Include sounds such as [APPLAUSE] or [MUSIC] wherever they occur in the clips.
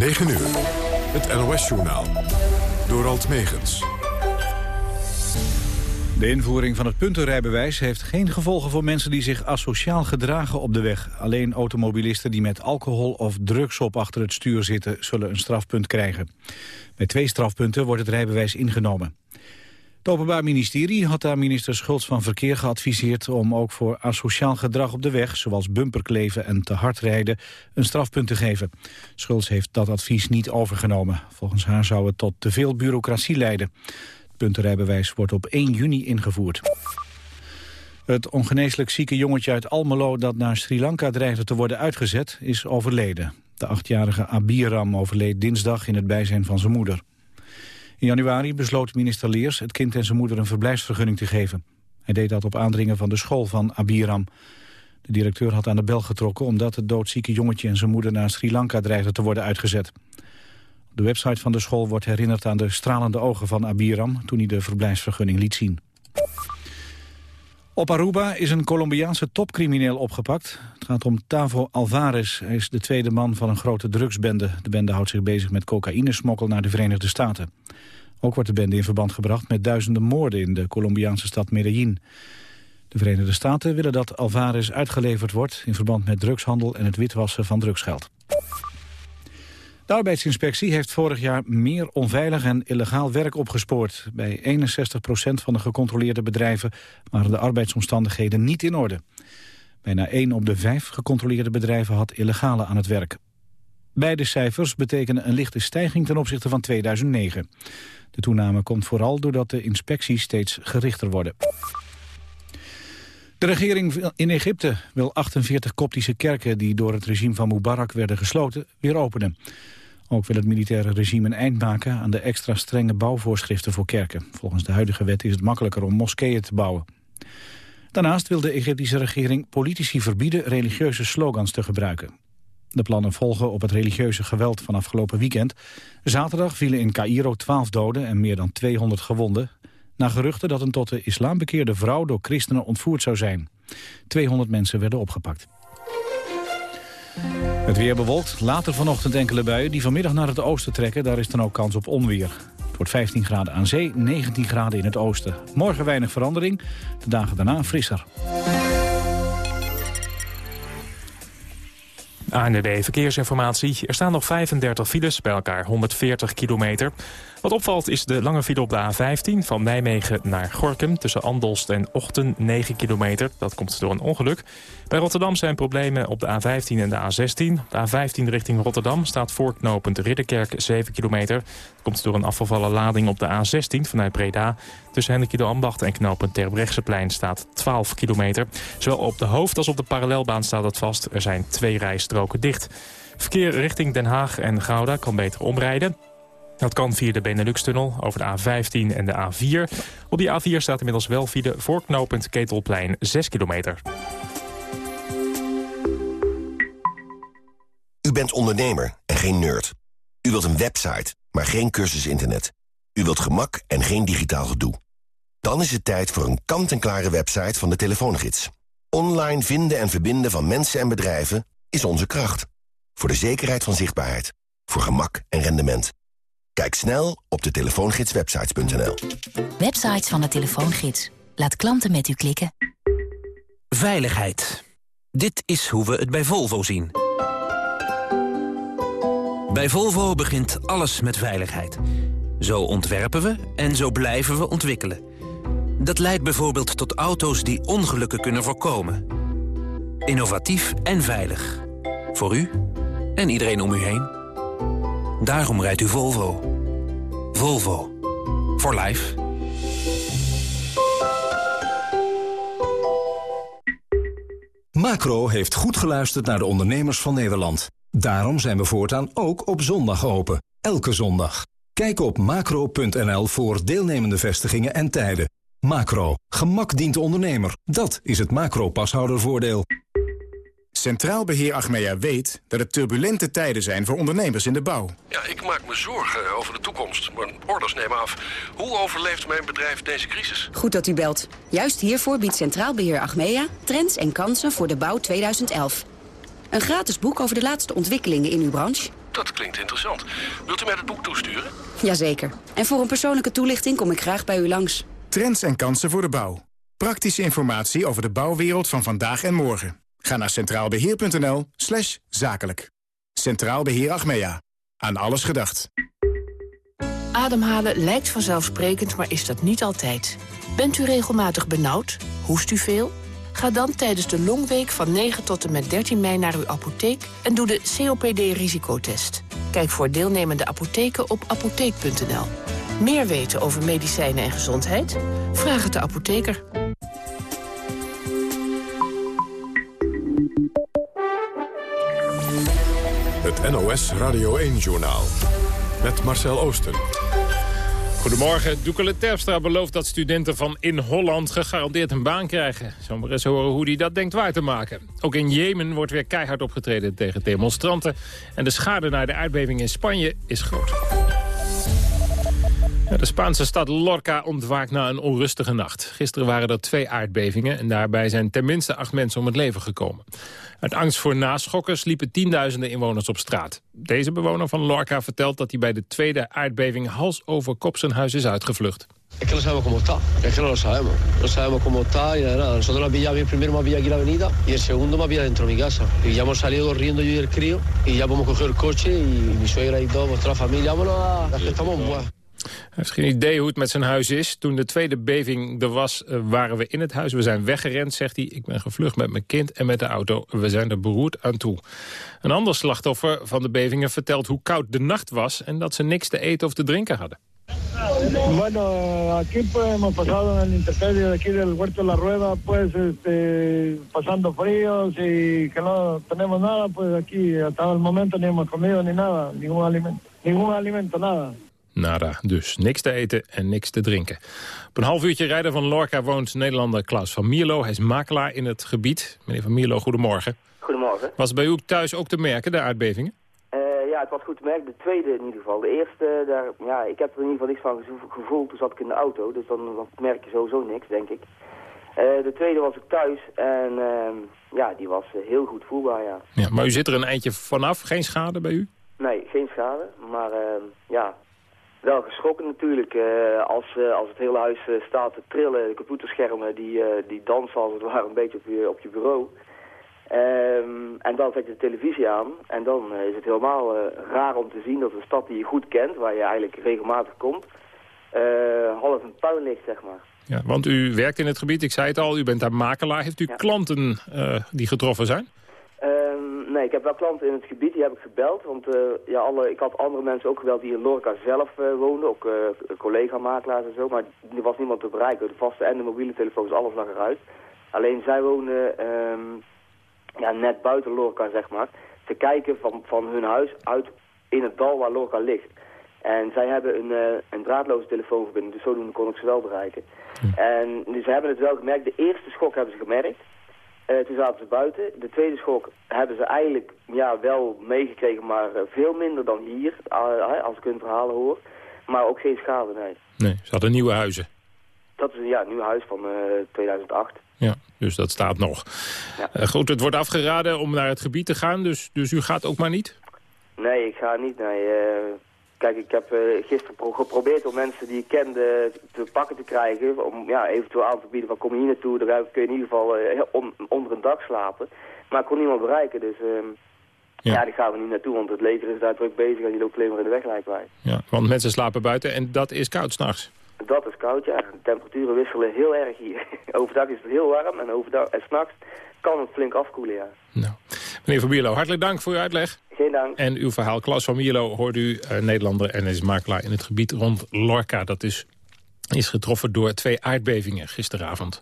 9 uur. Het NOS-journaal. Door Alt Megens. De invoering van het puntenrijbewijs heeft geen gevolgen voor mensen die zich asociaal gedragen op de weg. Alleen automobilisten die met alcohol of drugs op achter het stuur zitten zullen een strafpunt krijgen. Bij twee strafpunten wordt het rijbewijs ingenomen. Het Openbaar Ministerie had aan minister Schultz van Verkeer geadviseerd om ook voor asociaal gedrag op de weg, zoals bumperkleven en te hard rijden, een strafpunt te geven. Schultz heeft dat advies niet overgenomen. Volgens haar zou het tot te veel bureaucratie leiden. Het puntenrijbewijs wordt op 1 juni ingevoerd. Het ongeneeslijk zieke jongetje uit Almelo dat naar Sri Lanka dreigde te worden uitgezet, is overleden. De achtjarige Abiram overleed dinsdag in het bijzijn van zijn moeder. In januari besloot minister Leers het kind en zijn moeder een verblijfsvergunning te geven. Hij deed dat op aandringen van de school van Abiram. De directeur had aan de bel getrokken omdat het doodzieke jongetje en zijn moeder naar Sri Lanka dreigden te worden uitgezet. Op de website van de school wordt herinnerd aan de stralende ogen van Abiram toen hij de verblijfsvergunning liet zien. Op Aruba is een Colombiaanse topcrimineel opgepakt. Het gaat om Tavo Alvarez. Hij is de tweede man van een grote drugsbende. De bende houdt zich bezig met cocaïnesmokkel naar de Verenigde Staten. Ook wordt de bende in verband gebracht met duizenden moorden in de Colombiaanse stad Medellin. De Verenigde Staten willen dat Alvarez uitgeleverd wordt... in verband met drugshandel en het witwassen van drugsgeld. De arbeidsinspectie heeft vorig jaar meer onveilig en illegaal werk opgespoord. Bij 61% van de gecontroleerde bedrijven waren de arbeidsomstandigheden niet in orde. Bijna 1 op de 5 gecontroleerde bedrijven had illegale aan het werk. Beide cijfers betekenen een lichte stijging ten opzichte van 2009. De toename komt vooral doordat de inspecties steeds gerichter worden. De regering in Egypte wil 48 koptische kerken die door het regime van Mubarak werden gesloten weer openen. Ook wil het militaire regime een eind maken aan de extra strenge bouwvoorschriften voor kerken. Volgens de huidige wet is het makkelijker om moskeeën te bouwen. Daarnaast wil de Egyptische regering politici verbieden religieuze slogans te gebruiken. De plannen volgen op het religieuze geweld van afgelopen weekend. Zaterdag vielen in Cairo 12 doden en meer dan 200 gewonden... na geruchten dat een tot de islam bekeerde vrouw door christenen ontvoerd zou zijn. 200 mensen werden opgepakt. Het weer bewolkt, later vanochtend enkele buien die vanmiddag naar het oosten trekken. Daar is dan ook kans op onweer. Het wordt 15 graden aan zee, 19 graden in het oosten. Morgen weinig verandering, de dagen daarna frisser. ANWB Verkeersinformatie. Er staan nog 35 files, bij elkaar 140 kilometer. Wat opvalt is de lange file op de A15 van Nijmegen naar Gorkum... tussen Andelst en Ochten 9 kilometer. Dat komt door een ongeluk. Bij Rotterdam zijn problemen op de A15 en de A16. De A15 richting Rotterdam staat voorknopend Ridderkerk 7 kilometer. Dat komt door een afgevallen lading op de A16 vanuit Breda. Tussen Hendrik de Ambacht en knooppunt Terbrechtseplein staat 12 kilometer. Zowel op de hoofd- als op de parallelbaan staat het vast. Er zijn twee rijstroken dicht. Verkeer richting Den Haag en Gouda kan beter omrijden. Dat kan via de Benelux-tunnel over de A15 en de A4. Op die A4 staat inmiddels wel via de voorknopend Ketelplein 6 kilometer. U bent ondernemer en geen nerd. U wilt een website, maar geen cursus internet. U wilt gemak en geen digitaal gedoe. Dan is het tijd voor een kant-en-klare website van de telefoongids. Online vinden en verbinden van mensen en bedrijven is onze kracht. Voor de zekerheid van zichtbaarheid. Voor gemak en rendement. Kijk snel op de telefoongidswebsites.nl. Websites van de telefoongids. Laat klanten met u klikken. Veiligheid. Dit is hoe we het bij Volvo zien. Bij Volvo begint alles met veiligheid. Zo ontwerpen we en zo blijven we ontwikkelen. Dat leidt bijvoorbeeld tot auto's die ongelukken kunnen voorkomen. Innovatief en veilig. Voor u en iedereen om u heen. Daarom rijdt u Volvo. Volvo. For life. Macro heeft goed geluisterd naar de ondernemers van Nederland. Daarom zijn we voortaan ook op zondag open. Elke zondag. Kijk op macro.nl voor deelnemende vestigingen en tijden. Macro. Gemak dient de ondernemer. Dat is het macro-pashoudervoordeel. Centraal Beheer Achmea weet dat het turbulente tijden zijn voor ondernemers in de bouw. Ja, ik maak me zorgen over de toekomst. Mijn orders nemen af. Hoe overleeft mijn bedrijf deze crisis? Goed dat u belt. Juist hiervoor biedt Centraal Beheer Achmea trends en kansen voor de bouw 2011. Een gratis boek over de laatste ontwikkelingen in uw branche Dat klinkt interessant. Wilt u mij het boek toesturen? Jazeker. En voor een persoonlijke toelichting kom ik graag bij u langs. Trends en kansen voor de bouw. Praktische informatie over de bouwwereld van vandaag en morgen. Ga naar centraalbeheer.nl slash zakelijk. Centraal Beheer Achmea. Aan alles gedacht. Ademhalen lijkt vanzelfsprekend, maar is dat niet altijd. Bent u regelmatig benauwd? Hoest u veel? Ga dan tijdens de Longweek van 9 tot en met 13 mei naar uw apotheek... en doe de COPD-risicotest. Kijk voor deelnemende apotheken op apotheek.nl. Meer weten over medicijnen en gezondheid? Vraag het de apotheker. Het NOS Radio 1-journaal. Met Marcel Oosten. Goedemorgen. Doekele Terpstra belooft dat studenten van in Holland gegarandeerd een baan krijgen. Zomaar eens horen hoe hij dat denkt waar te maken. Ook in Jemen wordt weer keihard opgetreden tegen demonstranten. En de schade na de aardbeving in Spanje is groot. De Spaanse stad Lorca ontwaakt na een onrustige nacht. Gisteren waren er twee aardbevingen en daarbij zijn tenminste acht mensen om het leven gekomen. Uit angst voor naschokkers liepen tienduizenden inwoners op straat. Deze bewoner van Lorca vertelt dat hij bij de tweede aardbeving hals over kop zijn huis is uitgevlucht. Es que no sabemos cómo está, es que no lo sabemos. No sabemos cómo está y nada. Nosotros la pillamos, primero me aquí la avenida y el segundo me pillado dentro de mi casa. Y ya hemos salido corriendo yo y el crío y ya podemos coger el coche y mi suegra y todo, nuestra familia, vámonos a... Es que estamos buah. Hij heeft geen idee hoe het met zijn huis is. Toen de tweede beving er was, eh, waren we in het huis. We zijn weggerend, zegt hij. Ik ben gevlucht met mijn kind en met de auto. We zijn er beroerd aan toe. Een ander slachtoffer van de bevingen vertelt hoe koud de nacht was... en dat ze niks te eten of te drinken hadden. Bueno, aquí pues hemos pasado en el intermedio de aquí del Huerto de la Rueda, pues este, pasando fríos y que no tenemos nada, pues aquí hasta el momento ni hemos comido ni nada, ningún alimento, ningún alimento, nada. Nada, dus niks te eten en niks te drinken. Op een half uurtje rijden van Lorca woont Nederlander Klaus van Mierlo. Hij is makelaar in het gebied. Meneer van Mierlo, goedemorgen. Goedemorgen. Was het bij u thuis ook te merken, de aardbevingen? Uh, ja, het was goed te merken. De tweede in ieder geval. De eerste, daar, ja, ik heb er in ieder geval niks van gevoeld. Toen zat ik in de auto, dus dan merk je sowieso niks, denk ik. Uh, de tweede was ik thuis en uh, ja, die was heel goed voelbaar, ja. ja. Maar u zit er een eindje vanaf, geen schade bij u? Nee, geen schade, maar ehm, ja, wel geschrokken natuurlijk. Uh, als, uh, als het hele huis uh, staat te trillen, de computerschermen die, die dansen als het [LAUGHS] ware een beetje op je, op je bureau. Um, en dan zet je de televisie aan en dan is het helemaal raar om te zien dat een stad die je goed kent, waar je eigenlijk regelmatig komt, half een puin ligt, zeg maar. Ja, want u werkt in het gebied, ik zei het al, u bent daar makelaar. Heeft u ja. klanten die getroffen zijn? Um, nee, ik heb wel klanten in het gebied, die heb ik gebeld. Want uh, ja, alle, ik had andere mensen ook gebeld die in Lorca zelf uh, woonden. Ook uh, collega-makelaars en zo. Maar er was niemand te bereiken. De vaste en de mobiele telefoons, alles lag eruit. Alleen zij wonen um, ja, net buiten Lorca, zeg maar. Te kijken van, van hun huis uit in het dal waar Lorca ligt. En zij hebben een, een draadloze telefoonverbinding, dus zodoende kon ik ze wel bereiken. Hm. En dus ze hebben het wel gemerkt. De eerste schok hebben ze gemerkt. Toen zaten ze buiten. De tweede schok hebben ze eigenlijk ja, wel meegekregen, maar uh, veel minder dan hier, uh, als ik hun verhalen hoor. Maar ook geen schade, nee. Nee, ze hadden nieuwe huizen. Dat is een ja, nieuw huis van 2008. Ja, dus dat staat nog. Ja. goed, het wordt afgeraden om naar het gebied te gaan, dus, dus u gaat ook maar niet? Nee, ik ga niet. Nee. Kijk, ik heb uh, gisteren pro geprobeerd om mensen die ik kende te pakken te krijgen. Om ja, eventueel aan te bieden van kom je hier naartoe, daar kun je in ieder geval uh, on onder een dak slapen. Maar ik kon niemand bereiken, dus uh, ja. ja, die gaan we niet naartoe. Want het leger is daar druk bezig en die loopt alleen maar in de weg lijkt wij. Ja, want mensen slapen buiten en dat is koud s'nachts. Dat is koud, ja. De temperaturen wisselen heel erg hier. [LAUGHS] overdag is het heel warm en overdag en s'nachts kan het flink afkoelen, ja. Nou. Meneer Van Bierlo, hartelijk dank voor uw uitleg. Geen dank. En uw verhaal. Klaus van Mierlo hoort u, uh, Nederlander en is makelaar in het gebied rond Lorca. Dat is, is getroffen door twee aardbevingen gisteravond.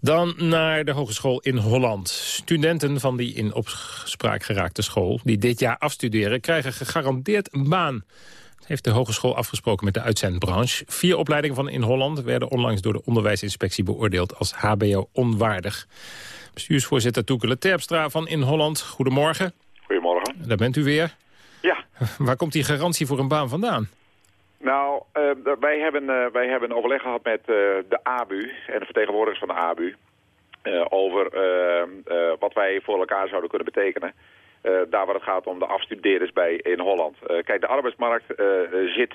Dan naar de hogeschool in Holland. Studenten van die in opspraak geraakte school... die dit jaar afstuderen, krijgen gegarandeerd een baan heeft de hogeschool afgesproken met de uitzendbranche. Vier opleidingen van in Holland werden onlangs door de onderwijsinspectie beoordeeld als hbo onwaardig. Bestuursvoorzitter Toekele Terpstra van In Holland, goedemorgen. Goedemorgen. Daar bent u weer. Ja. [LAUGHS] Waar komt die garantie voor een baan vandaan? Nou, uh, wij, hebben, uh, wij hebben overleg gehad met uh, de ABU en de vertegenwoordigers van de ABU... over wat wij voor elkaar zouden kunnen betekenen. Daar waar het gaat om de afstudeerders bij in Holland. Kijk, de arbeidsmarkt zit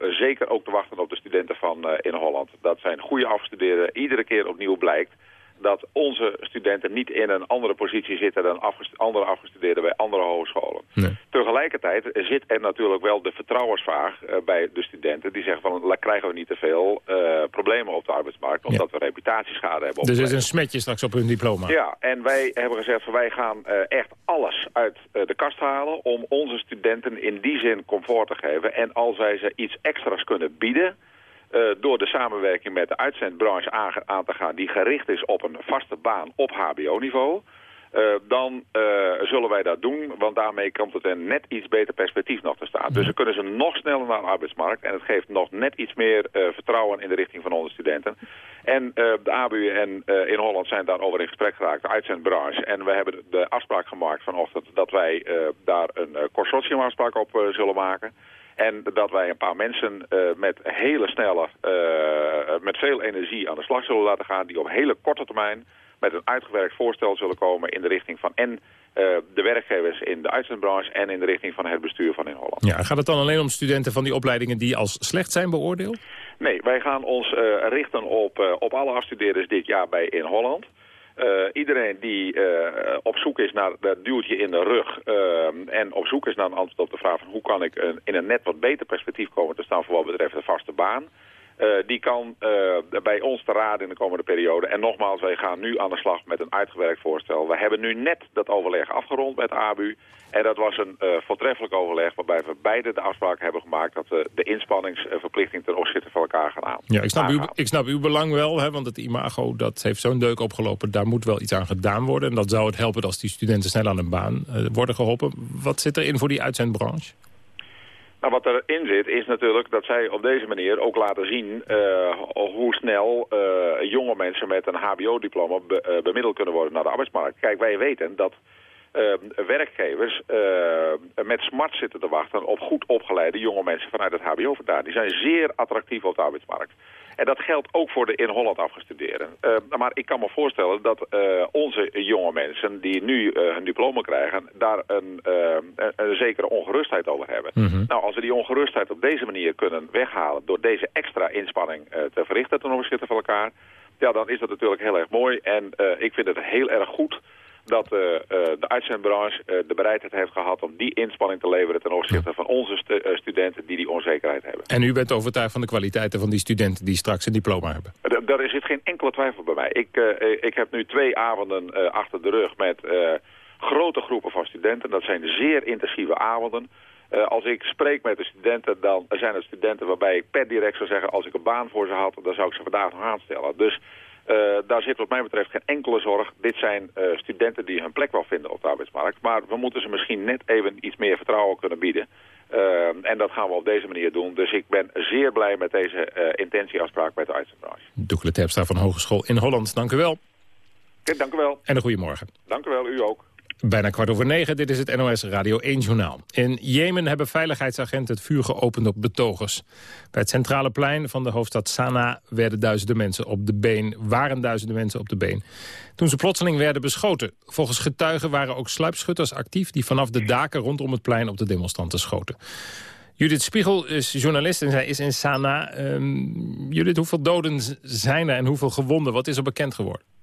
zeker ook te wachten op de studenten van in Holland. Dat zijn goede afstudeerden. Iedere keer opnieuw blijkt dat onze studenten niet in een andere positie zitten dan andere afgestudeerden bij andere hogescholen. Nee. Tegelijkertijd zit er natuurlijk wel de vertrouwensvraag uh, bij de studenten die zeggen van krijgen we niet te veel uh, problemen op de arbeidsmarkt omdat ja. we reputatieschade hebben. Dus er is een smetje straks op hun diploma. Ja, en wij hebben gezegd van wij gaan uh, echt alles uit de kast halen om onze studenten in die zin comfort te geven. En als wij ze iets extra's kunnen bieden door de samenwerking met de uitzendbranche aan, aan, te gaan... die gericht is op een vaste baan op hbo-niveau... Uh, dan uh, zullen wij dat doen, want daarmee komt het een net iets beter perspectief nog te staan. Dus dan kunnen ze nog sneller naar de arbeidsmarkt en het geeft nog net iets meer uh, vertrouwen in de richting van onze studenten. En de ABU en in Holland zijn daarover in gesprek geraakt, de uitzendbranche. En we hebben de afspraak gemaakt vanochtend dat wij daar een consortiumafspraak op zullen maken. En dat wij een paar mensen uh, met hele snelle, uh, met veel energie aan de slag zullen laten gaan... die op hele korte termijn met een uitgewerkt voorstel zullen komen in de richting van en uh, de werkgevers in de uitzendbranche en in de richting van het bestuur van in Holland. Ja, gaat het dan alleen om studenten van die opleidingen die als slecht zijn beoordeeld? Nee, wij gaan ons richten op, op alle afstudeerders dit jaar bij in Holland. Uh, iedereen die uh, op zoek is naar dat duwtje in de rug uh, en op zoek is naar een antwoord op de vraag van hoe kan ik een, in een net wat beter perspectief komen te staan voor wat betreft de vaste baan. die kan bij ons te raden in de komende periode. En nogmaals, wij gaan nu aan de slag met een uitgewerkt voorstel. We hebben nu net dat overleg afgerond met ABU. En dat was een uh, voortreffelijk overleg waarbij we beide de afspraak hebben gemaakt... dat we de inspanningsverplichting ten opzichte van elkaar gaan aan. Ja, ik snap, uw, ik snap uw belang wel, hè, want het imago dat heeft zo'n deuk opgelopen. Daar moet wel iets aan gedaan worden. En dat zou het helpen als die studenten snel aan een baan uh, worden geholpen. Wat zit erin voor die uitzendbranche? Nou, wat erin zit is natuurlijk dat zij op deze manier ook laten zien uh, hoe snel jonge mensen met een hbo-diploma be, bemiddeld kunnen worden naar de arbeidsmarkt. Kijk, wij weten dat uh, werkgevers uh, met smart zitten te wachten op goed opgeleide jonge mensen vanuit het hbo vandaan. Die zijn zeer attractief op de arbeidsmarkt. En dat geldt ook voor de in Holland afgestudeerden. Uh, maar ik kan me voorstellen dat onze jonge mensen die nu hun diploma krijgen... daar een, een, een, zekere ongerustheid over hebben. Mm -hmm. Nou, als we die ongerustheid op deze manier kunnen weghalen... door deze extra inspanning te verrichten ten opzichte van elkaar... ja, dan is dat natuurlijk heel erg mooi. En ik vind het heel erg goed dat uh, uh, de uitzendbranche uh, de bereidheid heeft gehad om die inspanning te leveren ten opzichte van onze stu studenten die die onzekerheid hebben. En u bent overtuigd van de kwaliteiten van die studenten die straks een diploma hebben? D daar zit geen enkele twijfel bij mij. Ik, ik heb nu twee avonden achter de rug met grote groepen van studenten. Dat zijn zeer intensieve avonden. Uh, als ik spreek met de studenten, dan zijn het studenten waarbij ik per direct zou zeggen... als ik een baan voor ze had, dan zou ik ze vandaag nog aanstellen. Dus daar zit wat mij betreft geen enkele zorg. Dit zijn uh, studenten die hun plek wel vinden op de arbeidsmarkt. Maar we moeten ze misschien net even iets meer vertrouwen kunnen bieden. Uh, en dat gaan we op deze manier doen. Dus ik ben zeer blij met deze intentieafspraak met de uitzendbranche. Doekle Terpstra van Hogeschool in Holland, dank u wel. Dank u wel. En een goede morgen. Dank u wel, u ook. Bijna kwart over negen, dit is het NOS Radio 1 Journaal. In Jemen hebben veiligheidsagenten het vuur geopend op betogers. Bij het centrale plein van de hoofdstad Sanaa werden duizenden mensen op de been, waren duizenden mensen op de been. Toen ze plotseling werden beschoten. Volgens getuigen waren ook sluipschutters actief die vanaf de daken rondom het plein op de demonstranten schoten. Judith Spiegel is journalist en zij is in Sanaa. Um, Judith, hoeveel doden zijn er en hoeveel gewonden? Wat is er bekend geworden?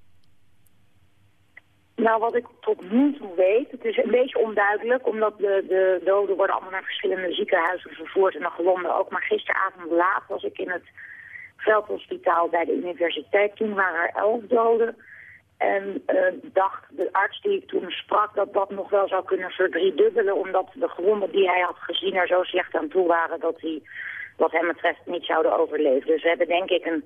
Nou, wat ik tot nu toe weet, het is een beetje onduidelijk, omdat de, de doden worden allemaal naar verschillende ziekenhuizen vervoerd en de gewonden ook. Maar gisteravond laat was ik in het veldhospitaal bij de universiteit. Toen waren er elf doden. En uh, dacht de arts die ik toen sprak dat dat nog wel zou kunnen verdriedubbelen, omdat de gewonden die hij had gezien er zo slecht aan toe waren dat hij, wat hem betreft, niet zouden overleven. Dus we hebben denk ik een,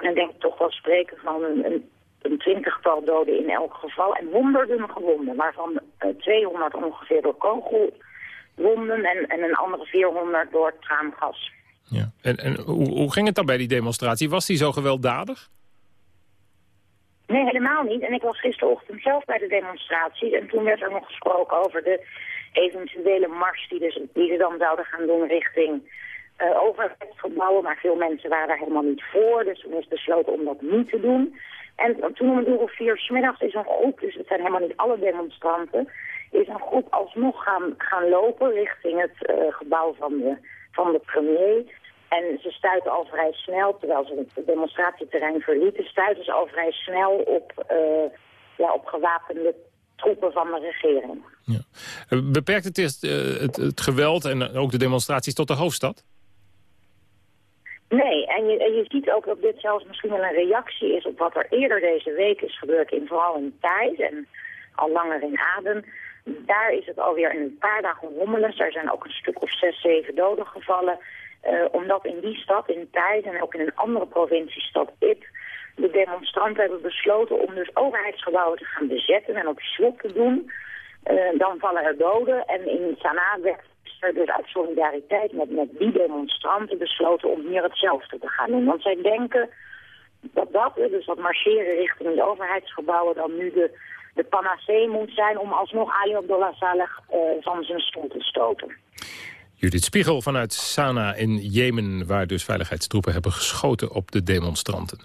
ik denk toch wel spreken van een een twintigtal doden in elk geval en honderden gewonden, waarvan uh, 200 ongeveer door kogelwonden en, en een andere 400 door traangas. Ja. En, en hoe, hoe ging het dan bij die demonstratie? Was die zo gewelddadig? Nee, helemaal niet. En ik was gisterochtend zelf bij de demonstraties en toen werd er nog gesproken over de eventuele mars die, dus, die ze dan zouden gaan doen richting uh, overheidsgebouwen. Maar veel mensen waren daar helemaal niet voor, dus toen is besloten om dat niet te doen. En toen om een uur of vier is een groep, dus het zijn helemaal niet alle demonstranten, is een groep alsnog gaan, gaan lopen richting het uh, gebouw van de, van de premier. En ze stuiten al vrij snel, terwijl ze het demonstratieterrein verlieten, stuiten ze al vrij snel op, uh, ja, op gewapende troepen van de regering. Ja. Beperkt het, is, het, het geweld en ook de demonstraties tot de hoofdstad? Nee, en je, en je ziet ook dat dit zelfs misschien wel een reactie is op wat er eerder deze week is gebeurd, in, vooral in Thijs en al langer in Aden. Daar is het alweer in een paar dagen rommelen. Er zijn ook een stuk of zes, zeven doden gevallen. Uh, omdat in die stad, in Thijs en ook in een andere provinciestad, Ip, de demonstranten hebben besloten om dus overheidsgebouwen te gaan bezetten en op slot te doen. Uh, dan vallen er doden en in Sanaa werd er dus uit solidariteit met, met die demonstranten besloten om hier hetzelfde te gaan doen. Want zij denken dat dat, dus dat marcheren richting de overheidsgebouwen, dan nu de, de panacee moet zijn om alsnog Ali Abdullah Saleh uh, van zijn stoel te stoten. Judith Spiegel vanuit Sanaa in Jemen... waar dus veiligheidstroepen hebben geschoten op de demonstranten.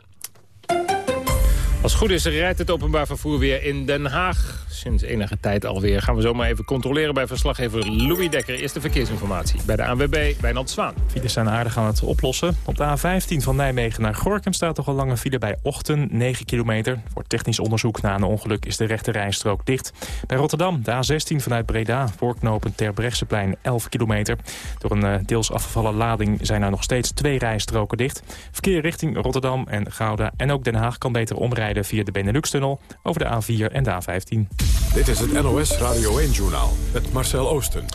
Als goed is rijdt het openbaar vervoer weer in Den Haag. Sinds enige tijd alweer gaan we zomaar even controleren bij verslaggever Louis Dekker. Eerste verkeersinformatie bij de ANWB, Wijnand Zwaan. Files zijn aardig aan het oplossen. Op de A15 van Nijmegen naar Gorkum staat toch een lange file bij Ochten, 9 kilometer. Voor technisch onderzoek na een ongeluk is de rechte rijstrook dicht. Bij Rotterdam, de A16 vanuit Breda, voorknopend ter Brechtseplein, 11 kilometer. Door een uh, deels afgevallen lading zijn er nog steeds twee rijstroken dicht. Verkeer richting Rotterdam en Gouda en ook Den Haag kan beter omrijden via de Benelux-tunnel over de A4 en de A15. Dit is het NOS Radio 1-journaal met Marcel Oosten.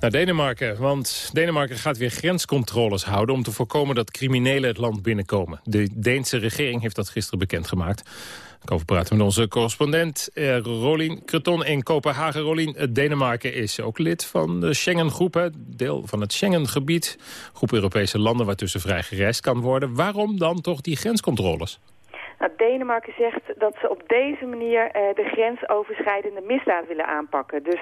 Naar Denemarken, want Denemarken gaat weer grenscontroles houden... om te voorkomen dat criminelen het land binnenkomen. De Deense regering heeft dat gisteren bekendgemaakt. Ik over praten met onze correspondent eh, Rolien Kreton in Kopenhagen. Rolien, Denemarken is ook lid van de Schengen-groep, deel van het Schengen-gebied. Groep Europese landen waartussen vrij gereisd kan worden. Waarom dan toch die grenscontroles? Nou, Denemarken zegt dat ze op deze manier uh, de grensoverschrijdende misdaad willen aanpakken. Dus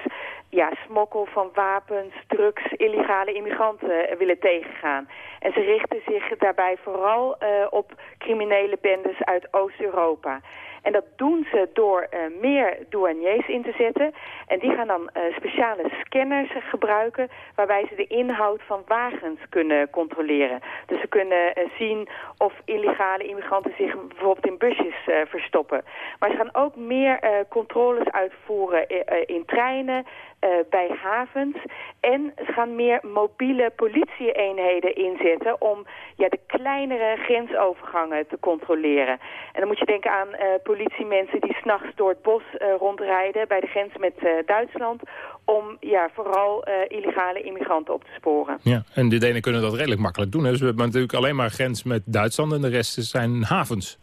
ja, smokkel van wapens, drugs, illegale immigranten uh, willen tegengaan. En ze richten zich daarbij vooral uh, op criminele bendes uit Oost-Europa. En dat doen ze door uh, meer douaniers in te zetten. En die gaan dan uh, speciale scanners gebruiken... waarbij ze de inhoud van wagens kunnen controleren. Dus ze kunnen uh, zien of illegale immigranten zich bijvoorbeeld in busjes verstoppen. Maar ze gaan ook meer controles uitvoeren in treinen... Uh, bij havens. En ze gaan meer mobiele politieeenheden inzetten om ja, de kleinere grensovergangen te controleren. En dan moet je denken aan uh, politiemensen die s'nachts door het bos uh, rondrijden bij de grens met Duitsland om ja, vooral illegale immigranten op te sporen. Ja, en de Denen kunnen dat redelijk makkelijk doen. Hè? We hebben natuurlijk alleen maar grens met Duitsland en de rest zijn havens.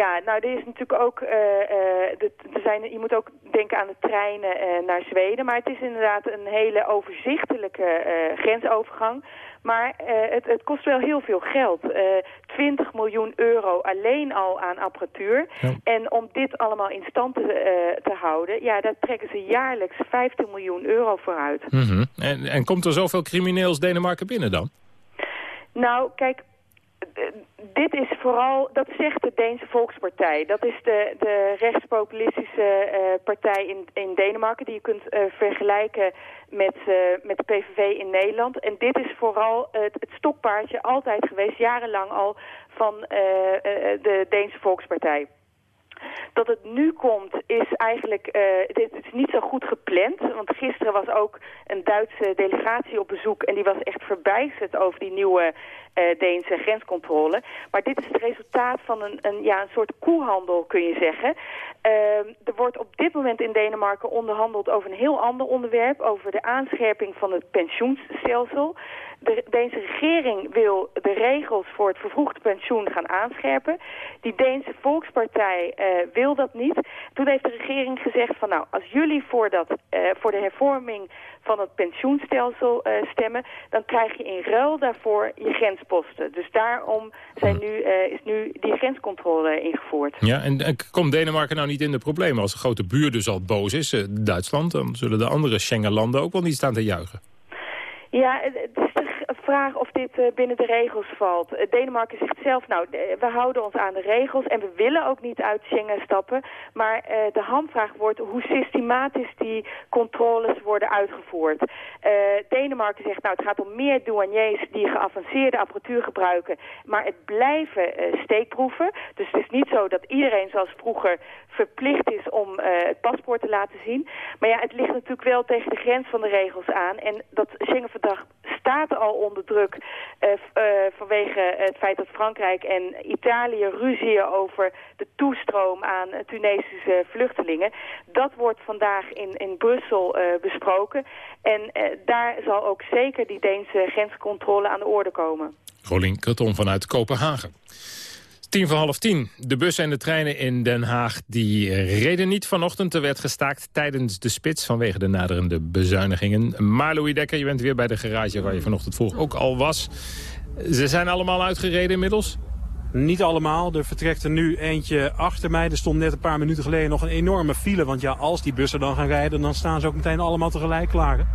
Ja, nou er is natuurlijk ook, uh, uh, er zijn, je moet ook denken aan de treinen uh, naar Zweden. Maar het is inderdaad een hele overzichtelijke grensovergang. Maar het, het, kost wel heel veel geld. 20 miljoen euro alleen al aan apparatuur. En om dit allemaal in stand te, te, houden, ja, daar trekken ze jaarlijks 15 miljoen euro voor uit. Mm -hmm. en, en komt er zoveel crimineels Denemarken binnen dan? Nou, kijk, dit is vooral, dat zegt de Deense Volkspartij. Dat is de, de rechtspopulistische uh, partij in, in Denemarken... die je kunt uh, vergelijken met, uh, met de PVV in Nederland. En dit is vooral het, het stokpaardje altijd geweest, jarenlang al... van de Deense Volkspartij. Dat het nu komt is eigenlijk, uh, dit is niet zo goed gepland. Want gisteren was ook een Duitse delegatie op bezoek en die was echt verbijsterd over die nieuwe uh, Deense grenscontrole. Maar dit is het resultaat van een, een, ja, een soort koehandel, kun je zeggen. Uh, er wordt op dit moment in Denemarken onderhandeld over een heel ander onderwerp... over de aanscherping van het pensioenstelsel. De Deense regering wil de regels voor het vervroegde pensioen gaan aanscherpen. Die Deense Volkspartij uh, wil dat niet. Toen heeft de regering gezegd van nou, als jullie voor, dat, uh, voor de hervorming van het pensioenstelsel uh, stemmen... dan krijg je in ruil daarvoor je grensposten. Dus daarom zijn nu, is nu die grenscontrole ingevoerd. Ja, en, en, komt Denemarken nou niet in de problemen? Als de grote buur dus al boos is, Duitsland... dan zullen de andere Schengen-landen ook wel niet staan te juichen. Ja, het is vraag of dit uh, binnen de regels valt. Uh, Denemarken zegt zelf, nou, we houden ons aan de regels en we willen ook niet uit Schengen stappen. Maar de handvraag wordt hoe systematisch die controles worden uitgevoerd. Denemarken zegt, nou, het gaat om meer douaniers die geavanceerde apparatuur gebruiken. Maar het blijven steekproeven. Dus het is niet zo dat iedereen zoals vroeger verplicht is om het paspoort te laten zien. Maar ja, het ligt natuurlijk wel tegen de grens van de regels aan. En dat Schengen-verdrag staat al onder druk uh, uh, vanwege het feit dat Frankrijk en Italië ruzien over de toestroom aan Tunesische vluchtelingen. Dat wordt vandaag in, in Brussel besproken. En daar zal ook zeker die Deense grenscontrole aan de orde komen. Rolien Kreton vanuit Kopenhagen. Tien voor half tien. De bussen en de treinen in Den Haag die reden niet vanochtend. Er werd gestaakt tijdens de spits vanwege de naderende bezuinigingen. Maar Louis Dekker, je bent weer bij de garage waar je vanochtend vroeg ook al was. Ze zijn allemaal uitgereden inmiddels? Niet allemaal. Er vertrekt er nu eentje achter mij. Er stond net een paar minuten geleden nog een enorme file. Want ja, als die bussen dan gaan rijden, dan staan ze ook meteen allemaal tegelijk klaar.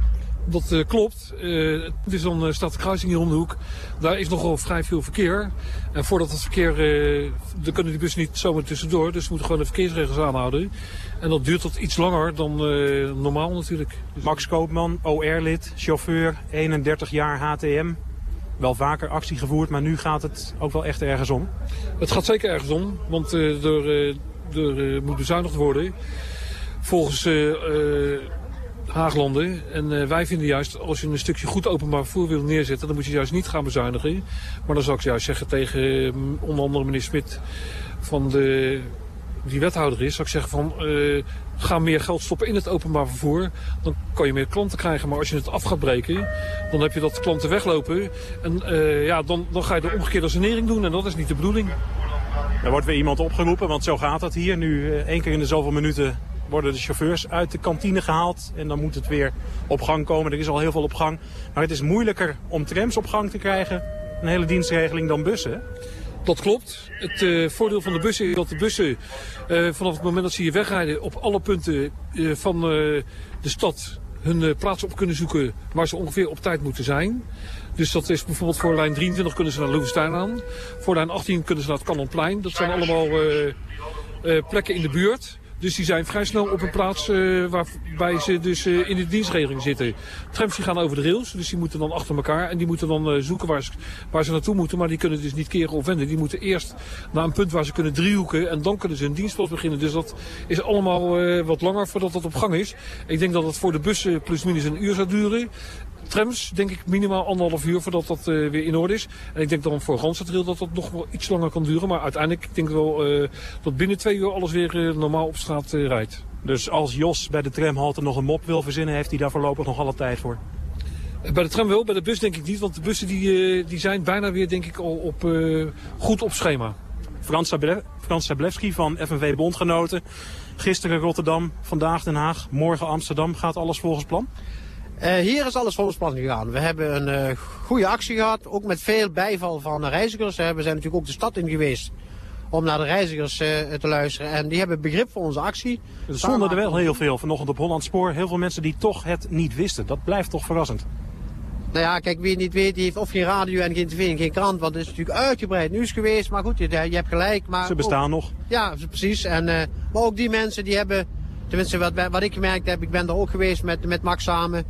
Dat uh, klopt. Uh, het is dan uh, staat de kruising hier om de hoek. Daar is nogal vrij veel verkeer. En voordat het verkeer, dan kunnen die bussen niet zomaar tussendoor. Dus we moeten gewoon de verkeersregels aanhouden. En dat duurt tot iets langer dan normaal natuurlijk. Dus Max Koopman, OR-lid, chauffeur, 31 jaar HTM. Wel vaker actie gevoerd, maar nu gaat het ook wel echt ergens om. Het gaat zeker ergens om, want er, er moet bezuinigd worden. Volgens Haaglanden. En uh, wij vinden juist, als je een stukje goed openbaar vervoer wil neerzetten... dan moet je juist niet gaan bezuinigen. Maar dan zou ik juist zeggen tegen uh, onder andere meneer Smit... van de, die wethouder is, zou ik zeggen van... Uh, ga meer geld stoppen in het openbaar vervoer. Dan kan je meer klanten krijgen. Maar als je het af gaat breken, dan heb je dat klanten weglopen. En ja, dan, dan ga je de omgekeerde sanering doen. En dat is niet de bedoeling. Er wordt weer iemand opgeroepen, want zo gaat het hier. Nu één keer in de zoveel minuten worden de chauffeurs uit de kantine gehaald. En dan moet het weer op gang komen. Er is al heel veel op gang. Maar het is moeilijker om trams op gang te krijgen. Een hele dienstregeling dan bussen. Dat klopt. Het uh, voordeel van de bussen is dat de bussen uh, vanaf het moment dat ze hier wegrijden op alle punten uh, van de stad hun plaats op kunnen zoeken waar ze ongeveer op tijd moeten zijn. Dus dat is bijvoorbeeld voor lijn 23 kunnen ze naar Loevestein aan. Voor lijn 18 kunnen ze naar het Kanonplein. Dat zijn allemaal plekken in de buurt. Dus die zijn vrij snel op een plaats uh, waarbij ze dus uh, in de dienstregeling zitten. Trams die gaan over de rails, dus die moeten dan achter elkaar. En die moeten dan uh, zoeken waar ze, waar ze naartoe moeten. Maar die kunnen dus niet keren of wenden. Die moeten eerst naar een punt waar ze kunnen driehoeken. En dan kunnen ze een dienstpost beginnen. Dus dat is allemaal wat langer voordat dat op gang is. Ik denk dat het voor de bussen plusminus een uur zou duren trams, denk ik, minimaal anderhalf uur voordat dat uh, weer in orde is. En ik denk dan voor Randstad dat dat nog wel iets langer kan duren. Maar uiteindelijk denk ik wel uh, dat binnen twee uur alles weer uh, normaal op straat rijdt. Dus als Jos bij de tramhalte nog een mop wil verzinnen, heeft hij daar voorlopig nog alle tijd voor? Bij de tram wel, bij de bus denk ik niet. Want de bussen die, die zijn bijna weer denk ik al op, goed op schema. Frans Sablewski van FNV Bondgenoten. Gisteren Rotterdam, vandaag Den Haag, morgen Amsterdam. Gaat alles volgens plan? Uh, hier is alles volgens plan gegaan. We hebben een uh, goede actie gehad, ook met veel bijval van de reizigers. Uh, we zijn natuurlijk ook de stad in geweest om naar de reizigers te luisteren. En die hebben begrip voor onze actie. Er stonden er wel heel veel vanochtend op Holland Spoor. Heel veel mensen die toch het niet wisten. Dat blijft toch verrassend. Nou ja, kijk, wie het niet weet, die heeft of geen radio en geen tv en geen krant. Want het is natuurlijk uitgebreid nieuws geweest. Maar goed, je, je hebt gelijk. Maar Ze bestaan nog. Ja, precies. En, maar ook die mensen die hebben, tenminste wat, wat ik gemerkt heb, ik ben daar ook geweest met, met Max samen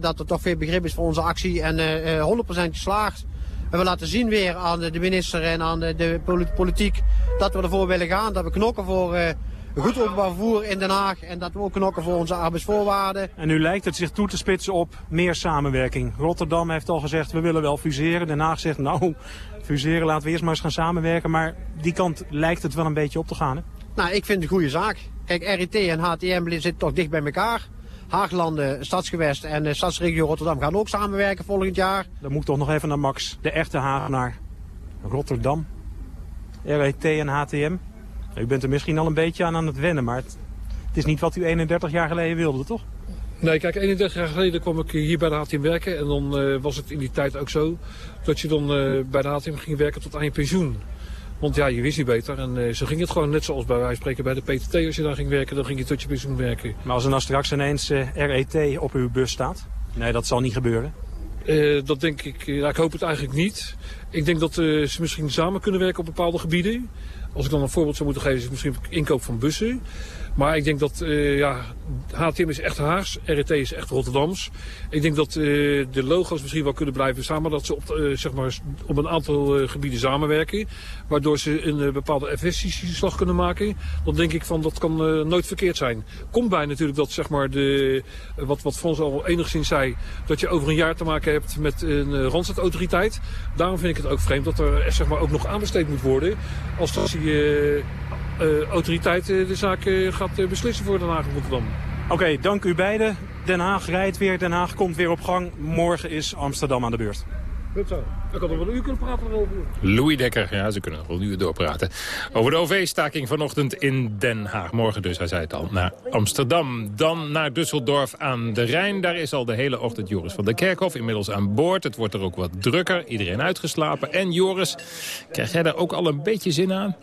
dat er toch veel begrip is voor onze actie en 100% eh, eh, geslaagd. En we laten zien weer aan de minister en aan de, de politiek dat we ervoor willen gaan. Dat we knokken voor uh, goed openbaar vervoer in Den Haag. En dat we ook knokken voor onze arbeidsvoorwaarden. En nu lijkt het zich toe te spitsen op meer samenwerking. Rotterdam heeft al gezegd we willen wel fuseren. Den Haag zegt nou fuseren laten we eerst maar eens gaan samenwerken. Maar die kant lijkt het wel een beetje op te gaan. Hè? Nou ik vind het een goede zaak. Kijk RIT en HTM zitten toch dicht bij elkaar. Haaglanden, Stadsgewest en de Stadsregio Rotterdam gaan ook samenwerken volgend jaar. Dan moet ik toch nog even naar Max, de echte Hagenaar. Rotterdam, RET en HTM. U bent er misschien al een beetje aan aan het wennen, maar het, het is niet wat u 31 jaar geleden wilde, toch? Nee, kijk, 31 jaar geleden kwam ik hier bij de HTM werken. En dan uh, was het in die tijd ook zo dat je dan uh, bij de HTM ging werken tot aan je pensioen. Want ja, je wist niet beter. En uh, zo ging het gewoon net zoals bij wij spreken bij de PTT. Als je daar ging werken, dan ging je tot je pensioen werken. Maar als er nou straks ineens uh, RET op uw bus staat? Nee, dat zal niet gebeuren. Uh, dat denk ik, ja, ik hoop het eigenlijk niet. Ik denk dat ze misschien samen kunnen werken op bepaalde gebieden. Als ik dan een voorbeeld zou moeten geven, is misschien inkoop van bussen. Maar ik denk dat uh, ja, HTM is echt Haags, RET is echt Rotterdams. Ik denk dat uh, de logo's misschien wel kunnen blijven samen. Dat ze op, uh, zeg maar, op een aantal gebieden samenwerken. Waardoor ze een bepaalde efficiëntieslag kunnen maken. Dan denk ik van dat kan nooit verkeerd zijn. Komt bij natuurlijk dat zeg maar de, wat, wat Frans al enigszins zei. Dat je over een jaar te maken hebt met een Randstadautoriteit. Daarom vind ik het ook vreemd dat er zeg maar, ook nog aanbesteed moet worden. Als dat je autoriteit de zaak uh, gaat uh, beslissen voor Den Haag en Rotterdam. Oké, okay, dank u beiden. Den Haag rijdt weer, Den Haag komt weer op gang. Morgen is Amsterdam aan de beurt. Goed zo. Ik had nog wel een uur kunnen praten over. Louis Dekker, ja, ze kunnen nog wel een uur doorpraten. Over de OV-staking vanochtend in Den Haag. Morgen dus, hij zei het al, naar Amsterdam. Dan naar Düsseldorf aan de Rijn. Daar is al de hele ochtend Joris van der Kerkhof inmiddels aan boord. Het wordt er ook wat drukker, iedereen uitgeslapen. En Joris, krijg jij daar ook al een beetje zin aan?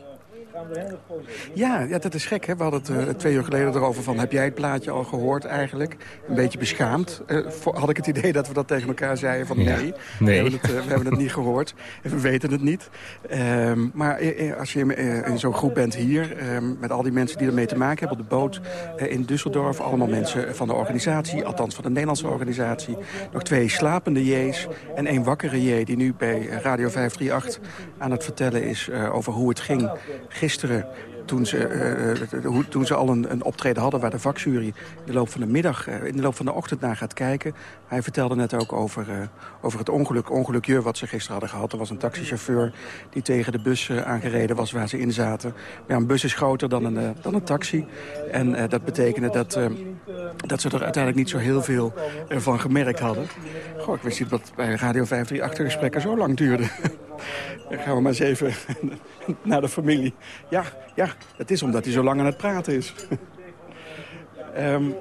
Ja, ja, dat is gek. Hè? We hadden het uh, twee uur geleden erover van... heb jij het plaatje al gehoord eigenlijk? Een beetje beschaamd. Uh, had ik het idee dat we dat tegen elkaar zeiden van nee, ja, nee. We, hebben het, uh, we hebben het niet gehoord. We weten het niet. Um, maar als je in zo'n groep bent hier... Um, met al die mensen die ermee te maken hebben op de boot in Düsseldorf... allemaal mensen van de organisatie, althans van de Nederlandse organisatie... nog twee slapende J's en één wakkere J... die nu bij Radio 538 aan het vertellen is over hoe het ging gisteren gisteren toen ze, uh, toen ze al een, een, optreden hadden... waar de vakjury in de loop van de middag, uh, in de loop van de ochtend naar gaat kijken. Hij vertelde net ook over, over het ongeluk, ongelukje wat ze gisteren hadden gehad. Er was een taxichauffeur die tegen de bus aangereden was waar ze in zaten. Ja, een bus is groter dan een, dan een taxi. En dat betekende dat, dat ze er uiteindelijk niet zo heel veel van gemerkt hadden. Goh, ik wist niet dat bij Radio 538 gesprekken zo lang duurden. [LAUGHS] Dan gaan we maar eens even [LAUGHS] naar de familie. Ja, ja, het is omdat hij zo lang aan het praten is. um,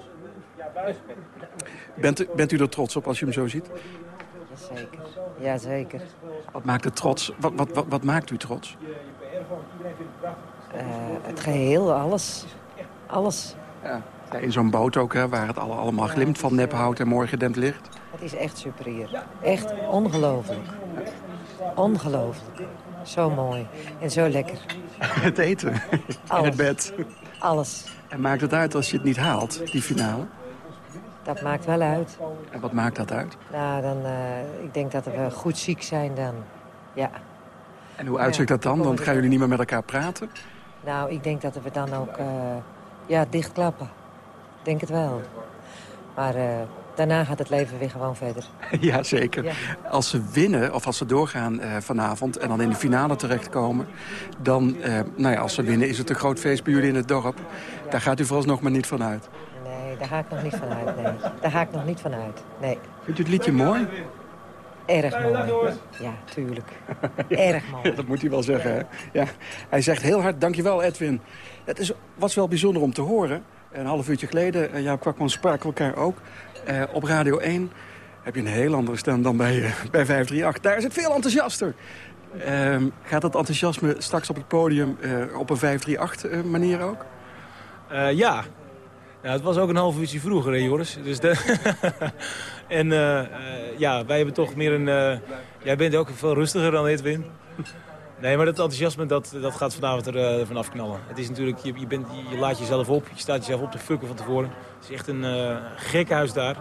[LAUGHS] bent, u, bent u er trots op als je hem zo ziet? Jazeker, jazeker. Wat maakt het trots? Wat, wat, wat, wat maakt u trots? Uh, het geheel, alles. Alles. Ja. In zo'n boot ook, hè, waar het allemaal glimt van nephout en mooi gedempt licht. Het is echt superieur. Echt ongelooflijk. Ongelooflijk. Zo mooi. En zo lekker. [LAUGHS] Het eten. In het bed. Alles. En maakt het uit als je het niet haalt, die finale? Dat maakt wel uit. En wat maakt dat uit? Nou, dan, uh, ik denk dat we goed ziek zijn dan. Ja. En hoe uitziet ja, dat dan? Dan gaan jullie niet meer met elkaar praten? Nou, ik denk dat we dan ook uh, ja, dichtklappen. Ik denk het wel. Maar uh, daarna gaat het leven weer gewoon verder. [LAUGHS] Ja, zeker. Ja. Als ze winnen, of als ze doorgaan uh, vanavond... en dan in de finale terechtkomen... dan, uh, nou ja, als ze winnen, is het een groot feest bij jullie in het dorp. Daar gaat u vooralsnog maar niet van uit. Nee, daar ga ik nog niet van uit, nee. Daar ga ik nog niet van uit, nee. Vindt u het liedje mooi? Erg mooi. Ja, tuurlijk. [LAUGHS] Erg mooi. Ja, dat moet hij wel zeggen, hè? Ja. Hij zegt heel hard, dankjewel Edwin. Het is, was wel bijzonder om te horen. Een half uurtje geleden, uh, Jaap Kwakman spraken elkaar ook... Uh, op Radio 1 heb je een heel andere stem dan bij, uh, bij 538. Daar is het veel enthousiaster. Uh, gaat dat enthousiasme straks op het podium op een 538 manier ook? ja. Het was ook een half uurtje vroeger, hè, Joris. Dus de [LAUGHS] en ja, wij hebben toch meer een... jij bent ook veel rustiger dan Edwin. Nee, maar dat enthousiasme dat, dat gaat vanavond er uh, vanaf knallen. Het is natuurlijk, je, je, bent, je laat jezelf op, je staat jezelf op te fucken van tevoren. Het is echt een uh, gek huis daar.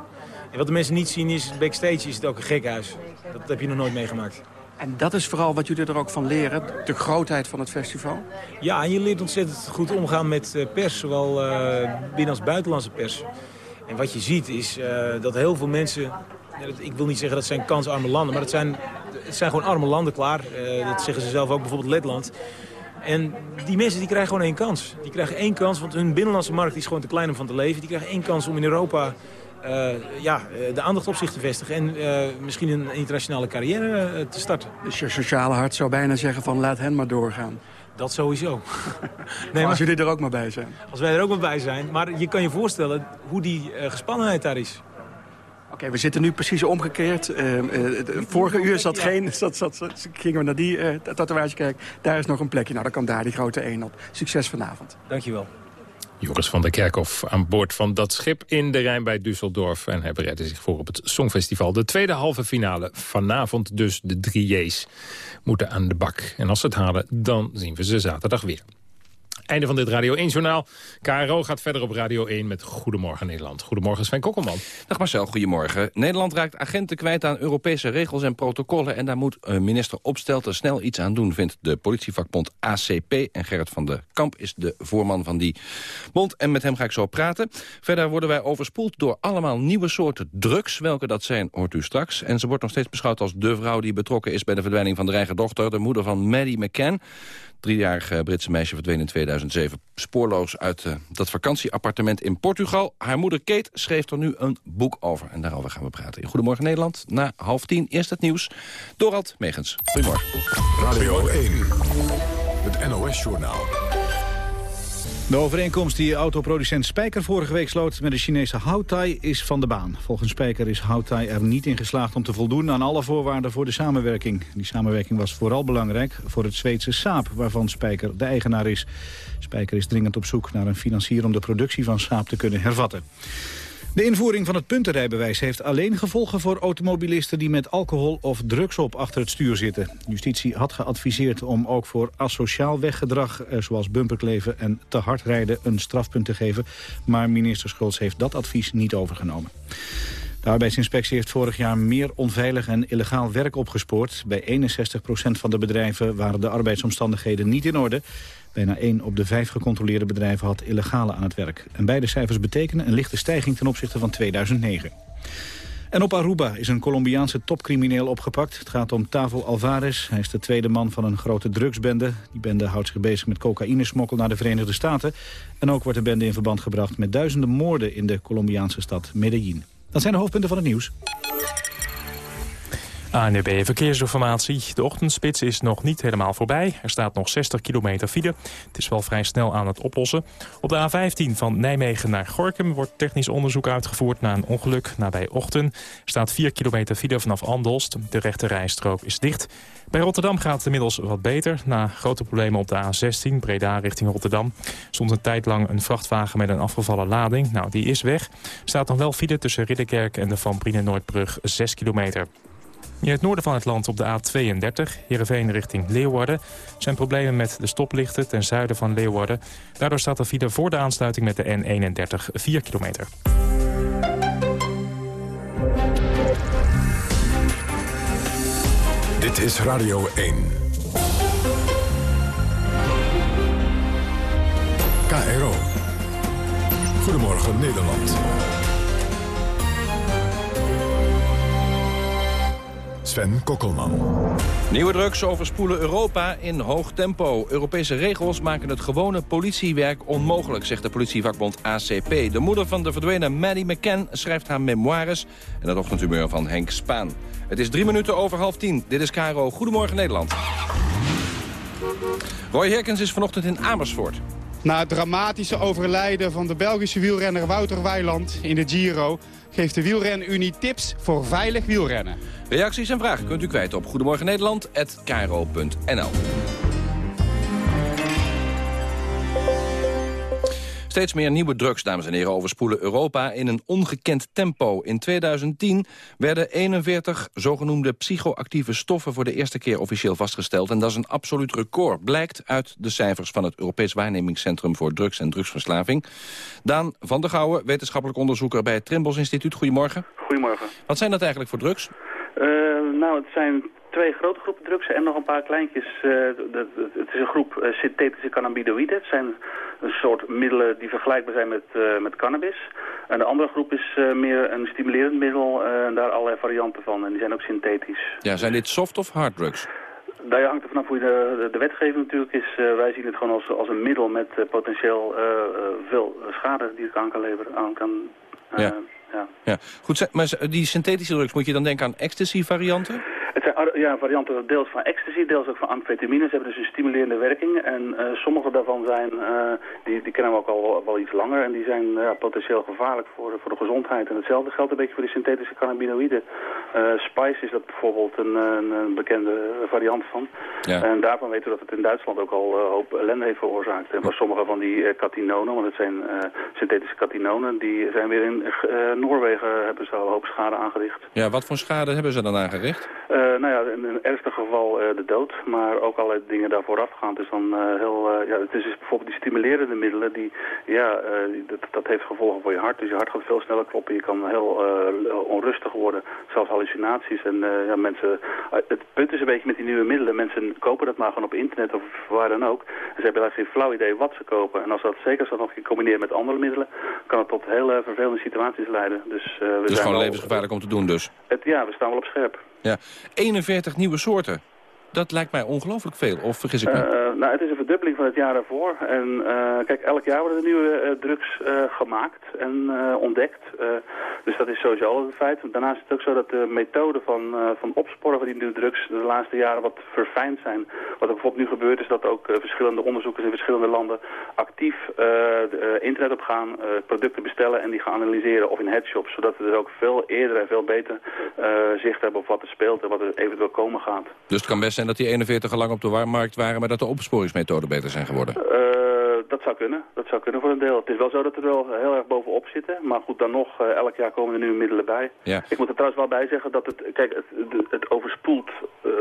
En wat de mensen niet zien is, backstage is het ook een gek huis. Dat heb je nog nooit meegemaakt. En dat is vooral wat jullie er ook van leren, de grootheid van het festival? Ja, en je leert ontzettend goed omgaan met eh, pers, zowel uh, binnen als buitenlandse pers. En wat je ziet is uh, dat heel veel mensen... Ik wil niet zeggen dat zijn kansarme landen, maar het zijn het zijn gewoon arme landen klaar. Uh, dat zeggen ze zelf ook, bijvoorbeeld Letland. En die mensen die krijgen gewoon één kans. Die krijgen één kans, want hun binnenlandse markt is gewoon te klein om van te leven. Die krijgen één kans om in Europa uh, ja, de aandacht op zich te vestigen. En uh, misschien een internationale carrière te starten. Dus je sociale hart zou bijna zeggen van laat hen maar doorgaan. Dat sowieso. [LAUGHS] nee, als jullie er ook maar bij zijn. Als wij er ook maar bij zijn. Maar je kan je voorstellen hoe die gespannenheid daar is. Oké, we zitten nu precies omgekeerd. Uh, uh, vorige uur zat geen, zat, zat, zat, gingen we naar die uh, tatoeage kijken. Daar is nog een plekje. Nou, dan kan daar die grote 1 op. Succes vanavond. Dankjewel. Joris van der Kerkhoff aan boord van dat schip in de Rijn bij Düsseldorf. En hij bereidde zich voor op het Songfestival. De tweede halve finale vanavond dus de drie J's moeten aan de bak. En als ze het halen, dan zien we ze zaterdag weer. Einde van dit Radio 1-journaal. KRO gaat verder op Radio 1 met Goedemorgen Nederland. Goedemorgen Sven Kokkelman. Dag Marcel, goedemorgen. Nederland raakt agenten kwijt aan Europese regels en protocollen... en daar moet eh, minister Opstelten snel iets aan doen... vindt de politievakbond ACP. En Gerrit van der Kamp is de voorman van die bond. En met hem ga ik zo praten. Verder worden wij overspoeld door allemaal nieuwe soorten drugs. Welke dat zijn, hoort u straks. En ze wordt nog steeds beschouwd als de vrouw die betrokken is... bij de verdwijning van de eigen dochter, de moeder van Maddie McCann driejarige Britse meisje verdween in 2007 spoorloos uit uh, dat vakantieappartement in Portugal. Haar moeder Kate schreef er nu een boek over. En daarover gaan we praten. Goedemorgen Nederland. Na half tien eerst het nieuws. Dorald Megens. Goedemorgen. Radio 1. Het NOS-journaal. De overeenkomst die autoproducent Spijker vorige week sloot met de Chinese Houtai is van de baan. Volgens Spijker is Houtai er niet in geslaagd om te voldoen aan alle voorwaarden voor de samenwerking. Die samenwerking was vooral belangrijk voor het Zweedse Saab, waarvan Spijker de eigenaar is. Spijker is dringend op zoek naar een financier om de productie van Saab te kunnen hervatten. De invoering van het puntenrijbewijs heeft alleen gevolgen voor automobilisten die met alcohol of drugs op achter het stuur zitten. Justitie had geadviseerd om ook voor asociaal weggedrag, eh, zoals bumperkleven en te hard rijden, een strafpunt te geven. Maar minister Schultz heeft dat advies niet overgenomen. De arbeidsinspectie heeft vorig jaar meer onveilig en illegaal werk opgespoord. Bij 61% van de bedrijven waren de arbeidsomstandigheden niet in orde. Bijna 1 op de 5 gecontroleerde bedrijven had illegale aan het werk. En beide cijfers betekenen een lichte stijging ten opzichte van 2009. En op Aruba is een Colombiaanse topcrimineel opgepakt. Het gaat om Tavo Alvarez. Hij is de tweede man van een grote drugsbende. Die bende houdt zich bezig met cocaïnesmokkel naar de Verenigde Staten. En ook wordt de bende in verband gebracht met duizenden moorden in de Colombiaanse stad Medellin. Dat zijn de hoofdpunten van het nieuws. ANUB Verkeersinformatie. De ochtendspits is nog niet helemaal voorbij. Er staat nog 60 kilometer file. Het is wel vrij snel aan het oplossen. Op de A15 van Nijmegen naar Gorkum wordt technisch onderzoek uitgevoerd... na een ongeluk nabij Ochten. Er staat 4 kilometer file vanaf Andelst. De rechte rijstrook is dicht. Bij Rotterdam gaat het inmiddels wat beter. Na grote problemen op de A16, Breda richting Rotterdam... stond een tijd lang een vrachtwagen met een afgevallen lading. Nou, die is weg. Staat nog wel file tussen Ridderkerk en de Van Brienen Noordbrug 6 kilometer. In het noorden van het land op de A32, Heerenveen richting Leeuwarden... zijn problemen met de stoplichten ten zuiden van Leeuwarden. Daardoor staat er file voor de aansluiting met de N31 4 kilometer. Dit is Radio 1. KRO. Goedemorgen Nederland. Sven Kokkelman. Nieuwe drugs overspoelen Europa in hoog tempo. Europese regels maken het gewone politiewerk onmogelijk, zegt de politievakbond ACP. De moeder van de verdwenen Maddie McCann schrijft haar memoires... en het ochtendhumeur van Henk Spaan. Het is drie minuten over half tien. Dit is Caro. Goedemorgen Nederland. Roy Herkens is vanochtend in Amersfoort. Na het dramatische overlijden van de Belgische wielrenner Wouter Weiland in de Giro... geeft de wielrenunie tips voor veilig wielrennen. Reacties en vragen kunt u kwijt op Goedemorgen Steeds meer nieuwe drugs, dames en heren, overspoelen Europa in een ongekend tempo. In 2010 werden 41 zogenoemde psychoactieve stoffen voor de eerste keer officieel vastgesteld. En dat is een absoluut record, blijkt uit de cijfers van het Europees Waarnemingscentrum voor Drugs en Drugsverslaving. Daan van der Gouwen, wetenschappelijk onderzoeker bij het Trimbos Instituut. Goedemorgen. Goedemorgen. Wat zijn dat eigenlijk voor drugs? Uh, nou, het zijn twee grote groepen drugs en nog een paar kleintjes. Uh, het is een groep uh, synthetische cannabinoïden. Het zijn een soort middelen die vergelijkbaar zijn met, met cannabis. En de andere groep is meer een stimulerend middel en daar allerlei varianten van. En die zijn ook synthetisch. Ja, zijn dit soft of hard drugs? Daar hangt er vanaf hoe de, de, de wetgeving natuurlijk is. wij zien het gewoon als, als een middel met potentieel veel schade die het aan kan leveren. Aan kan, ja. Ja. ja. Goed, maar die synthetische drugs, moet je dan denken aan ecstasy-varianten? Het zijn ja, varianten deels van ecstasy, deels ook van amfetamine. Ze hebben dus een stimulerende werking. En uh, sommige daarvan zijn, uh, die, die kennen we ook al wel iets langer. En die zijn uh, potentieel gevaarlijk voor, voor de gezondheid. En hetzelfde geldt een beetje voor die synthetische cannabinoïden. Eh, Spice is dat bijvoorbeeld een, een, bekende variant van. Ja. En daarvan weten we dat het in Duitsland ook al een hoop ellende heeft veroorzaakt. En voor sommige van die catinonen, want het zijn synthetische catinonen, die zijn weer in Noorwegen hebben ze al een hoop schade aangericht. Ja, wat voor schade hebben ze dan aangericht? Nou ja, in een ernstig geval de dood, maar ook allerlei dingen daarvoor afgaan. Is dan heel, ja, het is dus bijvoorbeeld die stimulerende middelen, die, ja, dat, dat heeft gevolgen voor je hart. Dus je hart gaat veel sneller kloppen, je kan heel onrustig worden, zelfs hallucinaties. En ja, mensen, het punt is een beetje met die nieuwe middelen, mensen kopen dat maar gewoon op internet of waar dan ook. En ze hebben eigenlijk geen flauw idee wat ze kopen. En als dat zeker als dat nog gecombineerd met andere middelen, kan het tot hele vervelende situaties leiden. Dus, uh, we het is zijn gewoon levensgevaarlijk om te doen dus? Het, ja, we staan wel op scherp. Ja. 41 nieuwe soorten. Dat lijkt mij ongelooflijk veel, of vergis ik me? Uh, nou, het is een het jaar daarvoor. En uh, kijk, elk jaar worden er nieuwe uh, drugs gemaakt en ontdekt. dus dat is sowieso al een feit. Daarnaast is het ook zo dat de methoden van, van opsporen van die nieuwe drugs de laatste jaren wat verfijnd zijn. Wat er bijvoorbeeld nu gebeurt is dat ook verschillende onderzoekers in verschillende landen actief internet op gaan, producten bestellen en die gaan analyseren of in headshops. Zodat we er ook veel eerder en veel beter zicht hebben op wat er speelt en wat er eventueel komen gaat. Dus het kan best zijn dat die 41 al lang op de markt waren... maar dat de opsporingsmethoden beter zijn geworden? Uh, dat zou kunnen. Dat zou kunnen voor een deel. Het is wel zo dat we er wel heel erg bovenop zitten. Maar goed, dan nog, uh, elk jaar komen er nieuwe middelen bij. Ja. Ik moet er trouwens wel bij zeggen dat het... Kijk, het, het overspoelt uh,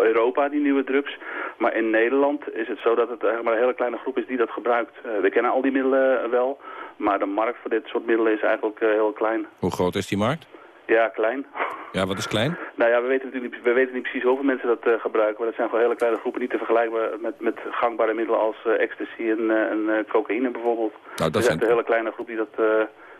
Europa, die nieuwe drugs. Maar in Nederland is het zo dat het eigenlijk maar een hele kleine groep is die dat gebruikt. we kennen al die middelen wel. Maar de markt voor dit soort middelen is eigenlijk heel klein. Hoe groot is die markt? Ja, klein. Ja, wat is klein? Nou ja, we weten natuurlijk niet, we weten niet precies hoeveel mensen dat uh, gebruiken. Maar dat zijn gewoon hele kleine groepen, niet te vergelijken met, met gangbare middelen als uh, ecstasy en, uh, en cocaïne bijvoorbeeld. Nou, dat is zijn een hele kleine groep die dat,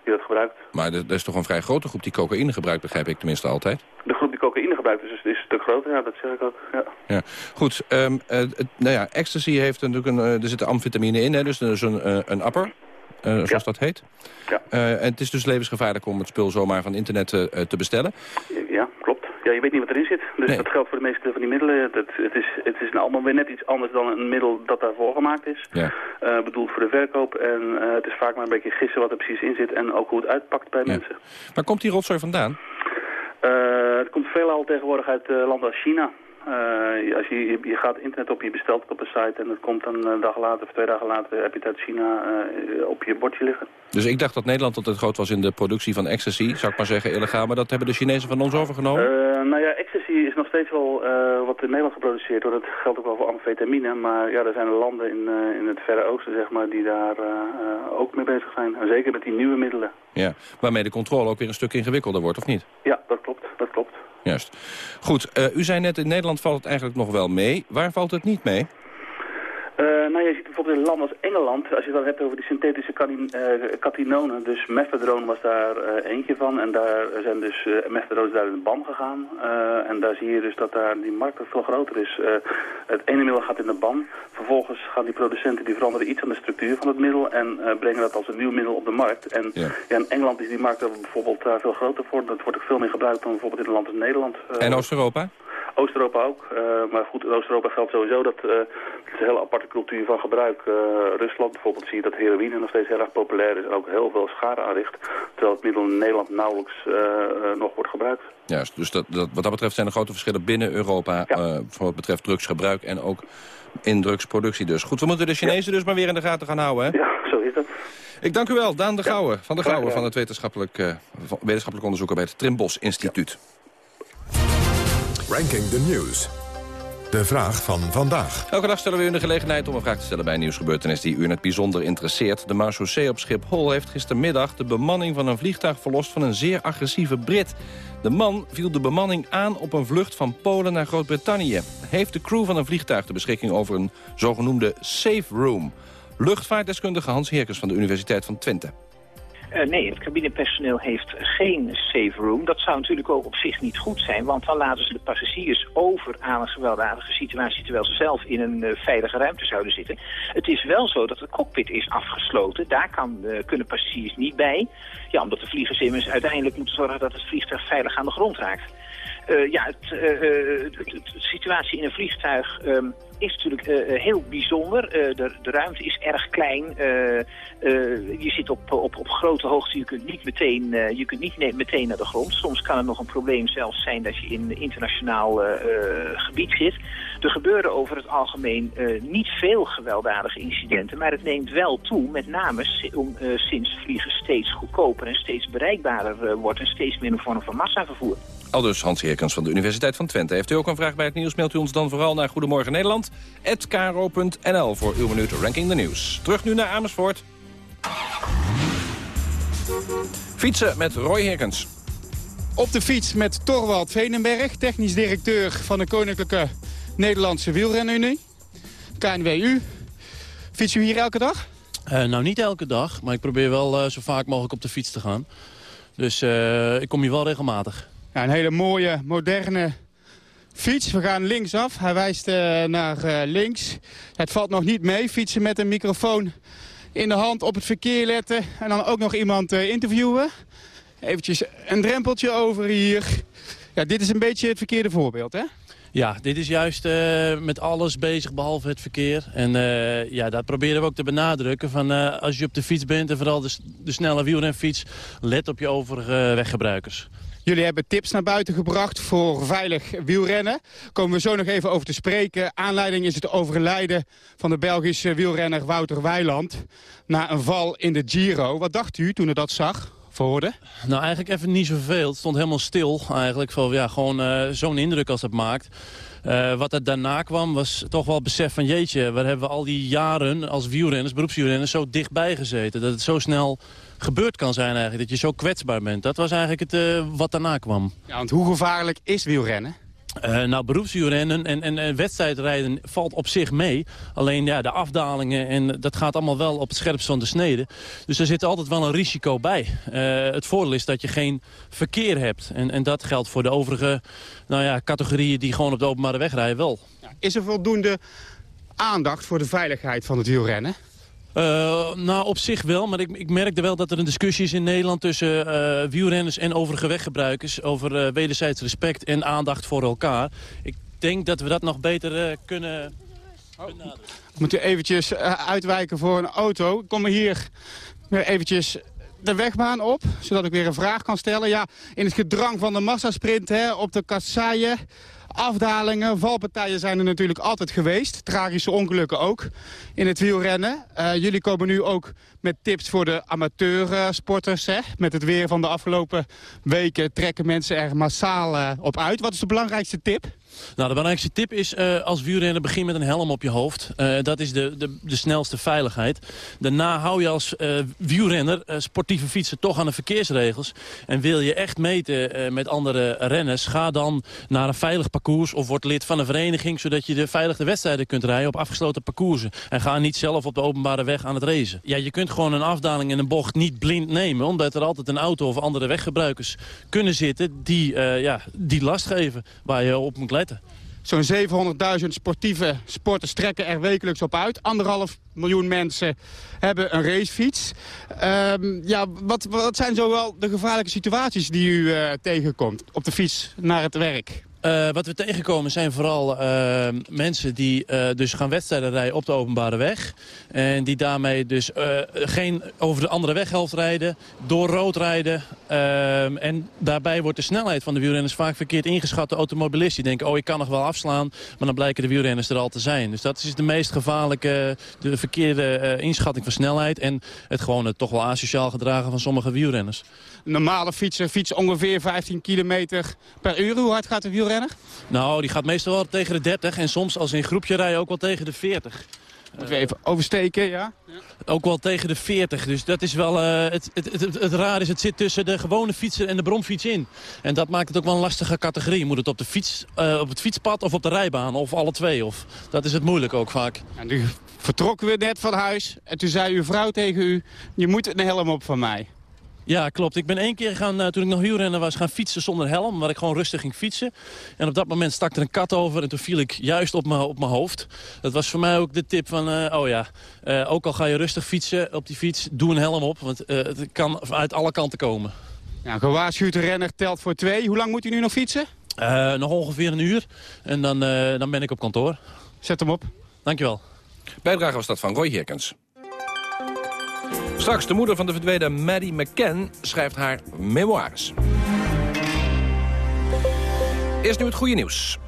die dat gebruikt. Maar er is toch een vrij grote groep die cocaïne gebruikt, begrijp ik tenminste altijd? De groep die cocaïne gebruikt is, is een stuk groter, ja, dat zeg ik ook. Ja, ja. goed. Um, het, nou ja, ecstasy heeft natuurlijk een, er zitten amfetamine in, hè, dus is een, een upper. Uh, zoals ja. dat heet. Ja. Uh, en het is dus levensgevaarlijk om het spul zomaar van internet uh, te bestellen. Ja, klopt. Ja, je weet niet wat erin zit. Dus Nee. dat geldt voor de meeste van die middelen. Het, het is, het is nou allemaal weer net iets anders dan een middel dat daarvoor gemaakt is. Ja. Uh, bedoeld voor de verkoop. En uh, het is vaak maar een beetje gissen wat er precies in zit. En ook hoe het uitpakt bij mensen. Waar komt die rotzooi vandaan? Uh, het komt veelal tegenwoordig uit landen als China. Uh, als je, je, je gaat internet op, je bestelt het op een site en het komt dan een dag later of twee dagen later heb je het uit China uh, op je bordje liggen. Dus ik dacht dat Nederland altijd groot was in de productie van ecstasy, zou ik maar zeggen illegaal, maar dat hebben de Chinezen van ons overgenomen? Uh, nou ja, ecstasy is nog steeds wel wat in Nederland geproduceerd wordt. Dat geldt ook wel voor amfetamine, maar ja, er zijn landen in, in het Verre Oosten zeg maar die daar ook mee bezig zijn. En zeker met die nieuwe middelen. Ja, waarmee de controle ook weer een stuk ingewikkelder wordt, of niet? Ja, dat klopt, dat klopt. Juist. Goed, uh, u zei net, in Nederland valt het eigenlijk nog wel mee. Waar valt het niet mee? Uh, nou, je ziet bijvoorbeeld in landen als Engeland, als je het hebt over die synthetische uh, catinonen, dus methadone was daar uh, eentje van. En daar zijn dus uh, methadone daar in de ban gegaan. en daar zie je dus dat daar die markt veel groter is. het ene middel gaat in de ban. Vervolgens gaan die producenten die veranderen iets aan de structuur van het middel en brengen dat als een nieuw middel op de markt. En ja. Ja, in Engeland is die markt er bijvoorbeeld daar veel groter voor. Dat wordt ook veel meer gebruikt dan bijvoorbeeld in een land als Nederland. en Oost-Europa? Oost-Europa ook. Uh, maar goed, in Oost-Europa geldt sowieso dat uh, het is een hele aparte cultuur van gebruik. Uh, Rusland bijvoorbeeld zie je dat heroïne nog steeds heel erg populair is en ook heel veel schade aanricht. Terwijl het middel in Nederland nauwelijks nog wordt gebruikt. Juist, dus dat, dat, wat dat betreft zijn er grote verschillen binnen Europa ja. voor wat betreft drugsgebruik en ook in drugsproductie dus. Goed, we moeten de Chinezen ja. dus maar weer in de gaten gaan houden. Hè? Ja, zo is het. Ik dank u wel, Daan de Gouwe van de Gouwe van het wetenschappelijk, wetenschappelijk onderzoeker bij het Trimbos Instituut. Ranking the News. De vraag van vandaag. Elke dag stellen we u de gelegenheid om een vraag te stellen bij een nieuwsgebeurtenis die u in het bijzonder interesseert. De Marseillais op Schiphol heeft gistermiddag de bemanning van een vliegtuig verlost van een zeer agressieve Brit. De man viel de bemanning aan op een vlucht van Polen naar Groot-Brittannië. Heeft de crew van een vliegtuig de beschikking over een zogenoemde safe room? Luchtvaartdeskundige Hans Heerkens van de Universiteit van Twente. Uh, nee, het cabinepersoneel heeft geen safe room. Dat zou natuurlijk ook op zich niet goed zijn, want dan laten ze de passagiers over aan een gewelddadige situatie, terwijl ze zelf in een uh, veilige ruimte zouden zitten. Het is wel zo dat de cockpit is afgesloten. Daar kan, uh, kunnen passagiers niet bij. Ja, omdat de vliegers immers uiteindelijk moeten zorgen dat het vliegtuig veilig aan de grond raakt. Uh, ja, het, de situatie in een vliegtuig ehm, is natuurlijk heel bijzonder. de, de, ruimte is erg klein. je zit op, op, op grote hoogte. Je kunt niet meteen, je kunt niet meteen naar de grond. Soms kan het nog een probleem zelfs zijn dat je in internationaal gebied zit. Er gebeuren over het algemeen niet veel gewelddadige incidenten, maar het neemt wel toe, met name uh, sinds vliegen steeds goedkoper en steeds bereikbaarder wordt en steeds meer een vorm van massavervoer. Aldus Hans Heerkens van de Universiteit van Twente. Heeft u ook een vraag bij het nieuws, mailt u ons dan vooral naar Goedemorgen Nederland. @kro.nl voor uw minuut Ranking the News. Terug nu naar Amersfoort. Fietsen met Roy Heerkens. Op de fiets met Torwald Venenberg, technisch directeur van de Koninklijke Nederlandse Wielrenunie, KNWU. Fiets u hier elke dag? Uh, nou, niet elke dag, maar ik probeer wel uh, zo vaak mogelijk op de fiets te gaan. Dus uh, ik kom hier wel regelmatig. Een hele mooie, moderne fiets. We gaan linksaf. Hij wijst naar links. Het valt nog niet mee. Fietsen met een microfoon in de hand op het verkeer letten. En dan ook nog iemand interviewen. Eventjes een drempeltje over hier. Ja, dit is een beetje het verkeerde voorbeeld, hè? Ja, dit is juist met alles bezig behalve het verkeer. En ja, dat proberen we ook te benadrukken. Van, als je op de fiets bent en vooral de, de snelle wielrenfiets... let op je overige weggebruikers. Jullie hebben tips naar buiten gebracht voor veilig wielrennen. Komen we zo nog even over te spreken. Aanleiding is het overlijden van de Belgische wielrenner Wouter Weiland... na een val in de Giro. Wat dacht u toen u dat zag? Nou, eigenlijk even niet zoveel. Het stond helemaal stil eigenlijk. Van, ja, gewoon uh, zo'n indruk als het maakt. Uh, wat er daarna kwam was toch wel besef van... jeetje, waar hebben we al die jaren als wielrenners, beroepswielrenners... zo dichtbij gezeten. Dat het zo snel gebeurd kan zijn eigenlijk. Dat je zo kwetsbaar bent. Dat was eigenlijk het uh, wat daarna kwam. Ja, want hoe gevaarlijk is wielrennen? Uh, nou, beroepswielrennen en, en, en, wedstrijdrijden valt op zich mee. Alleen ja, de afdalingen, en dat gaat allemaal wel op het scherpst van de snede. Dus er zit altijd wel een risico bij. Uh, het voordeel is dat je geen verkeer hebt. En, en dat geldt voor de overige nou ja, categorieën die gewoon op de openbare weg rijden wel. Ja, is er voldoende aandacht voor de veiligheid van het wielrennen? Uh, nou, op zich wel, maar ik, ik merkte wel dat er een discussie is in Nederland... tussen uh, wielrenners en overige weggebruikers... over uh, wederzijds respect en aandacht voor elkaar. Ik denk dat we dat nog beter kunnen benaderen. Moet u eventjes uitwijken voor een auto. Ik kom hier weer eventjes de wegbaan op, zodat ik weer een vraag kan stellen. Ja, in het gedrang van de massasprint hè, op de kasseien Afdalingen, valpartijen zijn er natuurlijk altijd geweest. Tragische ongelukken ook in het wielrennen. Uh, jullie komen nu ook met tips voor de amateursporters. Hè? Met het weer van de afgelopen weken trekken mensen er massaal uh, op uit. Wat is de belangrijkste tip? Nou, de belangrijkste tip is uh, als wielrenner begin met een helm op je hoofd. Uh, dat is de, de, de snelste veiligheid. Daarna hou je als uh, wielrenner, sportieve fietsen, toch aan de verkeersregels. En wil je echt meten met andere renners, ga dan naar een veilig parcours of word lid van een vereniging, zodat je de veilige wedstrijden kunt rijden op afgesloten parcoursen. En ga niet zelf op de openbare weg aan het racen. Ja, je kunt gewoon een afdaling en een bocht niet blind nemen, omdat er altijd een auto of andere weggebruikers kunnen zitten die, ja, die last geven waar je op moet letten. Zo'n 700.000 sportieve sporters trekken er wekelijks op uit. Anderhalf miljoen mensen hebben een racefiets. Um, ja, wat, wat zijn zowel de gevaarlijke situaties die u uh, tegenkomt op de fiets naar het werk? Uh, wat we tegenkomen zijn vooral uh, mensen die uh, dus gaan wedstrijden rijden op de openbare weg. En die daarmee dus geen over de andere weghelft rijden, door rood rijden. En daarbij wordt de snelheid van de wielrenners vaak verkeerd ingeschat. De automobilisten die denken, oh ik kan nog wel afslaan. Maar dan blijken de wielrenners er al te zijn. Dus dat is de meest gevaarlijke, de verkeerde inschatting van snelheid. En het gewoon toch wel asociaal gedragen van sommige wielrenners. Normale fietser fiets ongeveer 15 kilometer per uur. Hoe hard gaat de wielrenner? Nou, die gaat meestal wel tegen de 30 en soms als in groepje rijden ook wel tegen de 40. Moeten we even oversteken, ja? ja? Ook wel tegen de 40. Dus dat is wel... Uh, het, het, het, het, raar is, het zit tussen de gewone fietser en de bromfiets in. En dat maakt het ook wel een lastige categorie. Moet het op, de fiets, uh, op het fietspad of op de rijbaan? Of alle twee? Of, dat is het moeilijk ook vaak. En nu vertrokken we net van huis. En toen zei uw vrouw tegen u... Je moet een helm op van mij. Ja, klopt. Ik ben één keer gaan, uh, toen ik nog huurrenner was, gaan fietsen zonder helm. Waar ik gewoon rustig ging fietsen. En op dat moment stak er een kat over en toen viel ik juist op mijn op mijn hoofd. Dat was voor mij ook de tip van, uh, oh ja, uh, ook al ga je rustig fietsen op die fiets, doe een helm op. Want het kan uit alle kanten komen. Ja, gewaarschuwde renner telt voor twee. Hoe lang moet u nu nog fietsen? Uh, nog ongeveer een uur. En dan, uh, dan ben ik op kantoor. Zet hem op. Dankjewel. Bijdrage was dat van Roy Herkens. Straks de moeder van de verdwenen Maddie McCann schrijft haar memoires. Eerst nu het goede nieuws.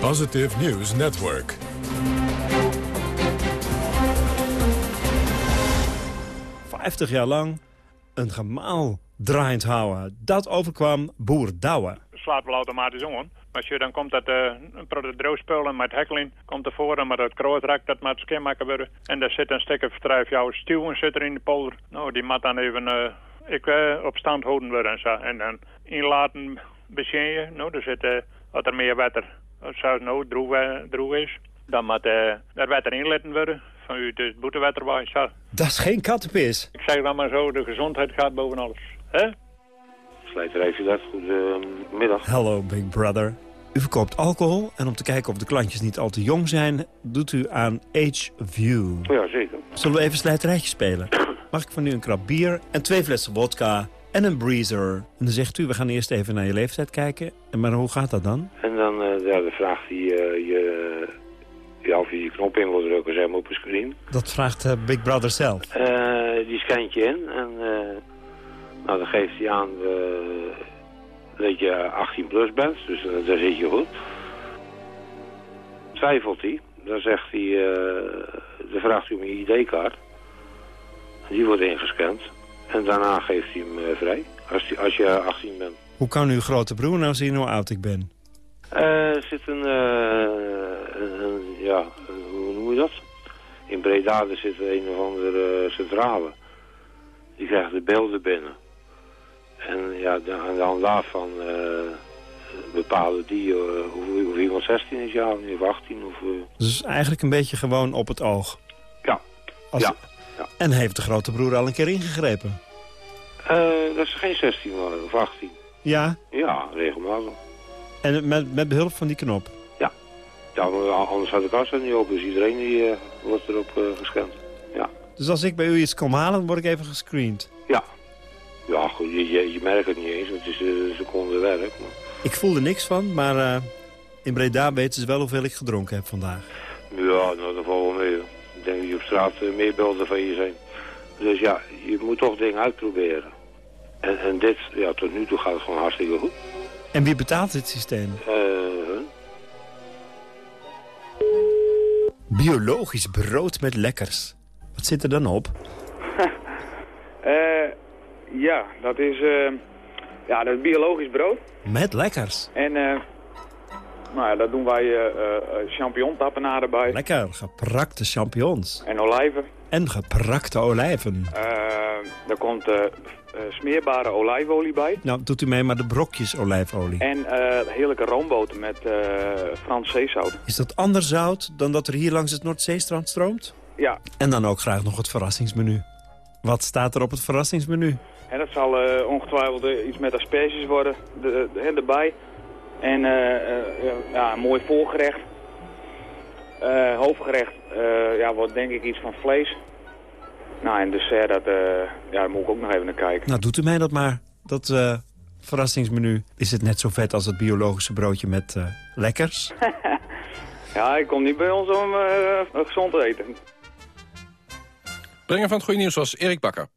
Positive News Network. Vijftig jaar lang een gemaal draaiend houden. Dat overkwam boer Douwe. Slaat wel automatisch om. Als je dan komt dat uh, een droogspullen met hekkeling komt ervoor, maar dat krootrek dat moet maken worden. En daar zit een stukje verdrijf jouw stuwen zit er in de polder. Nou, die moet dan even uh, ik, uh, op stand houden worden en zo. En dan inlaten beschenen. Nou, er zit wat er meer water. Als het nou droog, droog is, dan moet er water inletten worden. Van u het boetewater. Dat is geen kattenpis. Ik zeg dan maar zo, de gezondheid gaat boven alles. hè? Heeft dat. Goedemiddag. Hallo, Big Brother. U verkoopt alcohol en om te kijken of de klantjes niet al te jong zijn... doet u aan Age View. Ja, zeker. Zullen we even slijterijtje spelen? [CLEARS THROAT] Mag ik van u een krab bier en twee flessen vodka en een breezer? En dan zegt u, we gaan eerst even naar je leeftijd kijken. En maar hoe gaat dat dan? En dan uh, ja, de vraag die uh, je... Ja, of je je knop in wil drukken, zeg maar op een screen. Dat vraagt uh, Big Brother zelf? die scant je in en... Nou, dan geeft hij aan uh, dat je 18 plus bent, dus uh, daar zit je goed. Twijfelt hij, dan zegt hij, dan vraagt hij om je ID-kaart. Die wordt ingescand en daarna geeft hij hem vrij, als, die, als je 18 bent. Hoe kan uw grote broer nou zien hoe oud ik ben? Er zit een, een, ja, hoe noem je dat? In Breda zit een of andere centrale. Die krijgt de beelden binnen. En ja, aan de hand daarvan uh, bepalen die uh, of, of, iemand 16 is, ja, of 18. Of, uh... Dus eigenlijk een beetje gewoon op het oog? Ja. Als... ja. ja. En heeft de grote broer al een keer ingegrepen? dat is geen 16 maar, of 18. Ja? Ja, regelmatig. En met, met behulp van die knop? Ja. ja anders had de kassa niet open, dus iedereen die, wordt erop gescand. Ja. Dus als ik bij u iets kom halen, dan word ik even gescreend? Ja. Ja, goed, je, je, je, merkt het niet eens, het is een seconde werk. Maar... Ik voel er niks van, maar uh, in Breda weten ze wel hoeveel ik gedronken heb vandaag. Ja, nou, dat valt wel mee. Ik denk dat je op straat uh, meer beelden van je zijn. Dus ja, je moet toch dingen uitproberen. En, en dit, ja, tot nu toe gaat het gewoon hartstikke goed. En wie betaalt dit systeem? Uh, Biologisch brood met lekkers. Wat zit er dan op? Eh... Ja, dat is, uh, ja, dat is biologisch brood. Met lekkers. En uh, nou ja, daar doen wij uh, champignontapenade bij. Lekker, geprakte champignons. En olijven. En geprakte olijven. er komt smeerbare olijfolie bij. Nou, doet u mee maar de brokjes olijfolie. En heerlijke roomboter met Frans zeezout. Is dat anders zout dan dat er hier langs het Noordzeestrand stroomt? Ja. En dan ook graag nog het verrassingsmenu. Wat staat er op het verrassingsmenu? En dat zal uh, ongetwijfeld uh, iets met asperges worden de, de, erbij. En uh, ja, een mooi voorgerecht. hoofdgerecht ja, wordt denk ik iets van vlees. Nou, en dessert, dat, ja, daar moet ik ook nog even naar kijken. Nou, doet u mij dat maar, dat verrassingsmenu. Is het net zo vet als het biologische broodje met lekkers? [LAUGHS] ja, ik kom niet bij ons om gezond te eten. Brenger van het goede nieuws was Erik Bakker.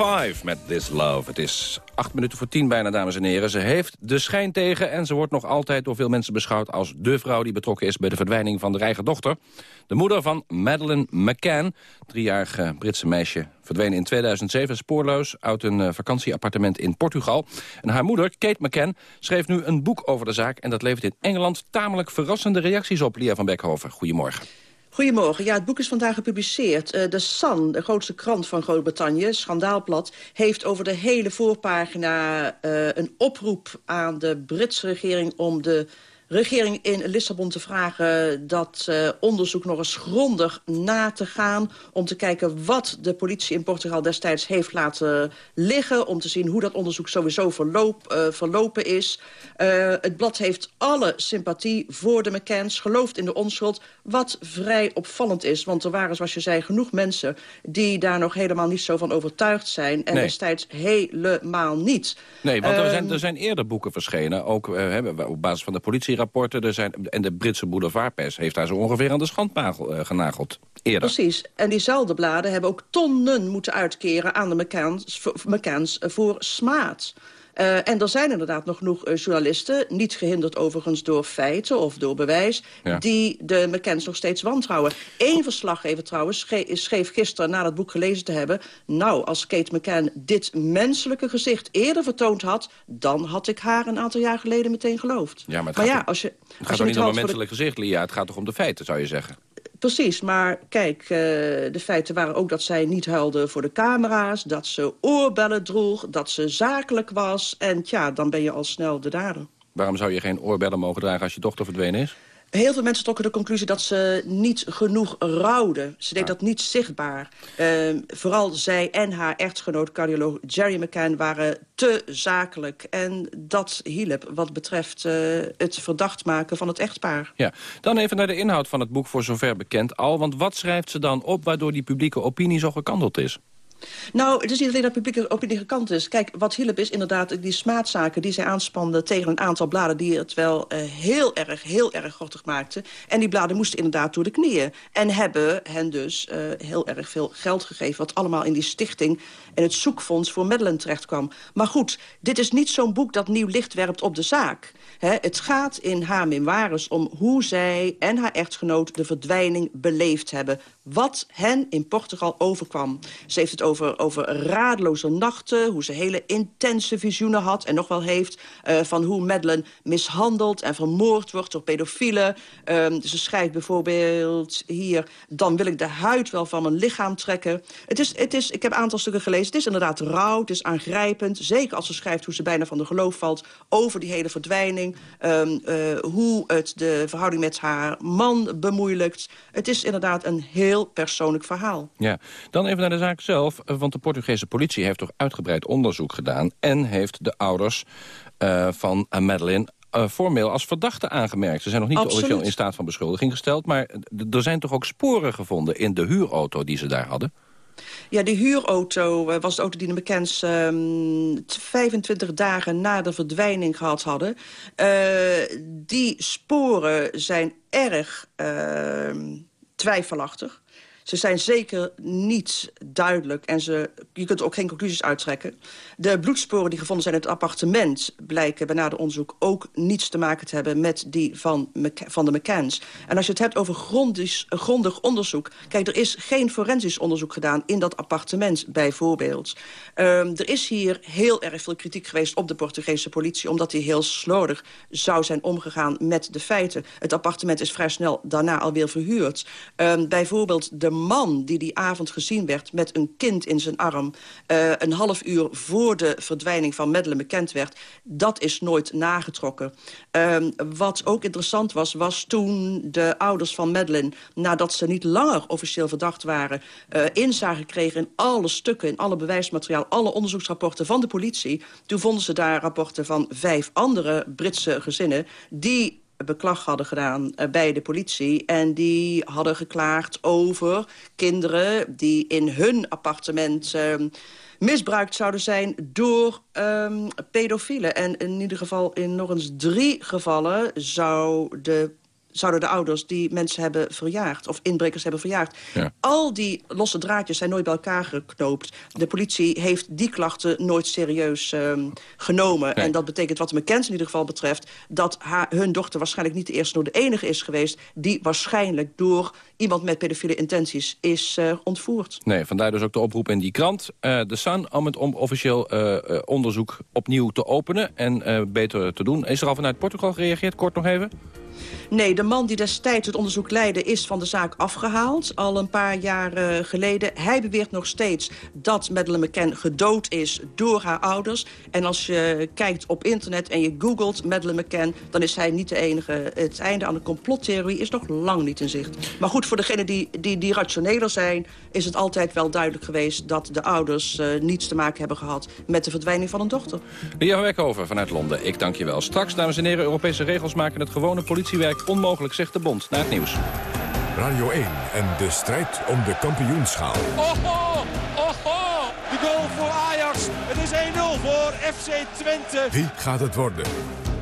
5 met This Love. Het is acht minuten voor tien bijna, dames en heren. Ze heeft de schijn tegen en ze wordt nog altijd door veel mensen beschouwd... als de vrouw die betrokken is bij de verdwijning van de eigen dochter. De moeder van Madeleine McCann, driejarige Britse meisje... verdween in 2007 spoorloos uit een eh, vakantieappartement in Portugal. En haar moeder, Kate McCann, schreef nu een boek over de zaak... en dat levert in Engeland tamelijk verrassende reacties op. Lia van Beckhoven, goedemorgen. Goedemorgen. Ja, het boek is vandaag gepubliceerd. Uh, de Sun, de grootste krant van Groot-Brittannië, schandaalblad... heeft over de hele voorpagina uh, een oproep aan de Britse regering... om de regering in Lissabon te vragen dat uh, onderzoek nog eens grondig na te gaan... om te kijken wat de politie in Portugal destijds heeft laten liggen... om te zien hoe dat onderzoek sowieso verloop, uh, verlopen is. Uh, het blad heeft alle sympathie voor de McCanns, gelooft in de onschuld... wat vrij opvallend is, want er waren, zoals je zei, genoeg mensen... die daar nog helemaal niet zo van overtuigd zijn... en nee. destijds helemaal niet. Nee, want er, zijn, er zijn eerder boeken verschenen, ook op basis van de politie rapporten. Er zijn, en de Britse boulevardpers heeft daar zo ongeveer aan de schandpagel uh, genageld. Eerder. Precies. En diezelfde bladen hebben ook tonnen moeten uitkeren aan de McCanns, McCanns voor smaad. Uh, en er zijn inderdaad nog genoeg uh, journalisten... niet gehinderd overigens door feiten of door bewijs... Ja. die de McCanns nog steeds wantrouwen. Eén verslaggever trouwens schreef, schreef gisteren na het boek gelezen te hebben... nou, als Kate McCann dit menselijke gezicht eerder vertoond had... dan had ik haar een aantal jaar geleden meteen geloofd. Ja, maar het maar gaat, ja, als je, het als gaat je toch niet om een de- menselijk gezicht, Lia? Het gaat toch om de feiten, zou je zeggen? Precies, maar kijk, uh, de feiten waren ook dat zij niet huilde voor de camera's... dat ze oorbellen droeg, dat ze zakelijk was. En tja, dan ben je al snel de dader. Waarom zou je geen oorbellen mogen dragen als je dochter verdwenen is? Heel veel mensen trokken de conclusie dat ze niet genoeg rouwde. Ze deed dat niet zichtbaar. Uh, vooral zij en haar echtgenoot, cardioloog Jerry McCann... waren te zakelijk. En dat hielp wat betreft uh, het verdacht maken van het echtpaar. Ja, dan even naar de inhoud van het boek voor zover bekend al. Want wat schrijft ze dan op waardoor die publieke opinie zo gekanteld is? Nou, het is niet alleen dat publieke opinie gekant is. Kijk, wat hielp is inderdaad die smaadzaken die zij aanspanden... tegen een aantal bladen die het wel uh, heel erg, heel erg grottig maakten. En die bladen moesten inderdaad door de knieën. En hebben hen dus uh, heel erg veel geld gegeven... wat allemaal in die stichting en het zoekfonds voor Madeleine terecht kwam. Maar goed, dit is niet zo'n boek dat nieuw licht werpt op de zaak. He, het gaat in haar memoires om hoe zij en haar echtgenoot... de verdwijning beleefd hebben. wat hen in Portugal overkwam. Ze heeft het over, over radeloze nachten, hoe ze hele intense visioenen had... en nog wel heeft uh, van hoe Madeleine mishandeld en vermoord wordt door pedofielen. Um, ze schrijft bijvoorbeeld hier... dan wil ik de huid wel van mijn lichaam trekken. Het is, het is, ik heb een aantal stukken gelezen. Het is inderdaad rauw, het is aangrijpend. Zeker als ze schrijft hoe ze bijna van de geloof valt... over die hele verdwijning. Um, uh, hoe het de verhouding met haar man bemoeilijkt. Het is inderdaad een heel persoonlijk verhaal. Ja, dan even naar de zaak zelf. Want de Portugese politie heeft toch uitgebreid onderzoek gedaan... en heeft de ouders uh, van Madeleine uh, formeel als verdachte aangemerkt. Ze zijn nog niet Absoluut. officieel in staat van beschuldiging gesteld... maar er zijn toch ook sporen gevonden in de huurauto die ze daar hadden? Ja, die huurauto uh, was de auto die de bekends um, 25 dagen na de verdwijning gehad hadden. Uh, die sporen zijn erg uh, twijfelachtig. Ze zijn zeker niet duidelijk en ze, je kunt ook geen conclusies uittrekken. De bloedsporen die gevonden zijn in het appartement... blijken bij nader onderzoek ook niets te maken te hebben... met die van, van de McCanns. En als je het hebt over grondig, grondig onderzoek... kijk, er is geen forensisch onderzoek gedaan in dat appartement bijvoorbeeld. Um, er is hier heel erg veel kritiek geweest op de Portugese politie... omdat die heel slordig zou zijn omgegaan met de feiten. Het appartement is vrij snel daarna alweer verhuurd. Um, bijvoorbeeld de man die die avond gezien werd met een kind in zijn arm... Uh, een half uur voor de verdwijning van Madeleine bekend werd... dat is nooit nagetrokken. Um, wat ook interessant was, was toen de ouders van Madeleine... nadat ze niet langer officieel verdacht waren... Uh, inzage kregen in alle stukken, in alle bewijsmateriaal... alle onderzoeksrapporten van de politie... toen vonden ze daar rapporten van vijf andere Britse gezinnen... die beklag hadden gedaan uh, bij de politie. En die hadden geklaagd over kinderen die in hun appartement... Uh, misbruikt zouden zijn door um, pedofielen. En in ieder geval in nog eens drie gevallen zou de zouden de ouders die mensen hebben verjaagd... of inbrekers hebben verjaagd. Ja. Al die losse draadjes zijn nooit bij elkaar geknoopt. De politie heeft die klachten nooit serieus um, genomen. Nee. En dat betekent wat de McKenzie in ieder geval betreft... dat haar, hun dochter waarschijnlijk niet de eerste, door de enige is geweest... die waarschijnlijk door iemand met pedofiele intenties is uh, ontvoerd. Nee, vandaar dus ook de oproep in die krant. Uh, de Sun om het om officieel uh, onderzoek opnieuw te openen... en beter te doen. Is er al vanuit Portugal gereageerd? Kort nog even. Nee, de man die destijds het onderzoek leidde is van de zaak afgehaald. Al een paar jaar geleden. Hij beweert nog steeds dat Madeleine McCann gedood is door haar ouders. En als je kijkt op internet en je googelt Madeleine McCann... dan is hij niet de enige. Het einde aan de complottheorie is nog lang niet in zicht. Maar goed, voor degenen die, die, die rationeler zijn... is het altijd wel duidelijk geweest dat de ouders uh, niets te maken hebben gehad... met de verdwijning van een dochter. Lia Wekhoven vanuit Londen, ik dank je wel. Straks, dames en heren, Europese regels maken het gewone politiewerk onmogelijk, zegt de bond. Naar het nieuws. Radio 1 en de strijd om de kampioenschaal. Oho, oho, de goal voor Ajax. Het is 1-0 voor FC Twente. Wie gaat het worden?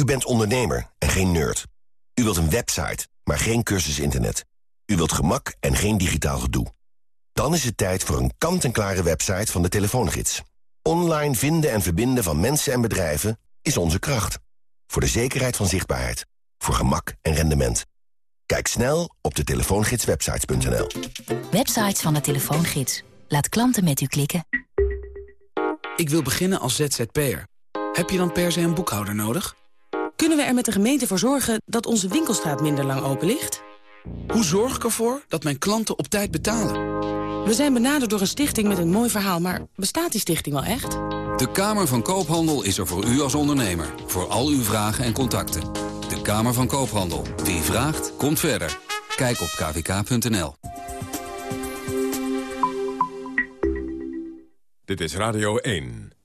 U bent ondernemer en geen nerd. U wilt een website, maar geen cursus internet. U wilt gemak en geen digitaal gedoe. Dan is het tijd voor een kant-en-klare website van de telefoongids. Online vinden en verbinden van mensen en bedrijven is onze kracht. Voor de zekerheid van zichtbaarheid. Voor gemak en rendement. Kijk snel op de telefoongidswebsites.nl. Websites van de telefoongids. Laat klanten met u klikken. Ik wil beginnen als ZZP'er. Heb je dan per se een boekhouder nodig? Kunnen we er met de gemeente voor zorgen dat onze winkelstraat minder lang open ligt? Hoe zorg ik ervoor dat mijn klanten op tijd betalen? We zijn benaderd door een stichting met een mooi verhaal, maar bestaat die stichting wel echt? De Kamer van Koophandel is er voor u als ondernemer. Voor al uw vragen en contacten. De Kamer van Koophandel. Wie vraagt, komt verder. Kijk op kvk.nl. Dit is Radio 1.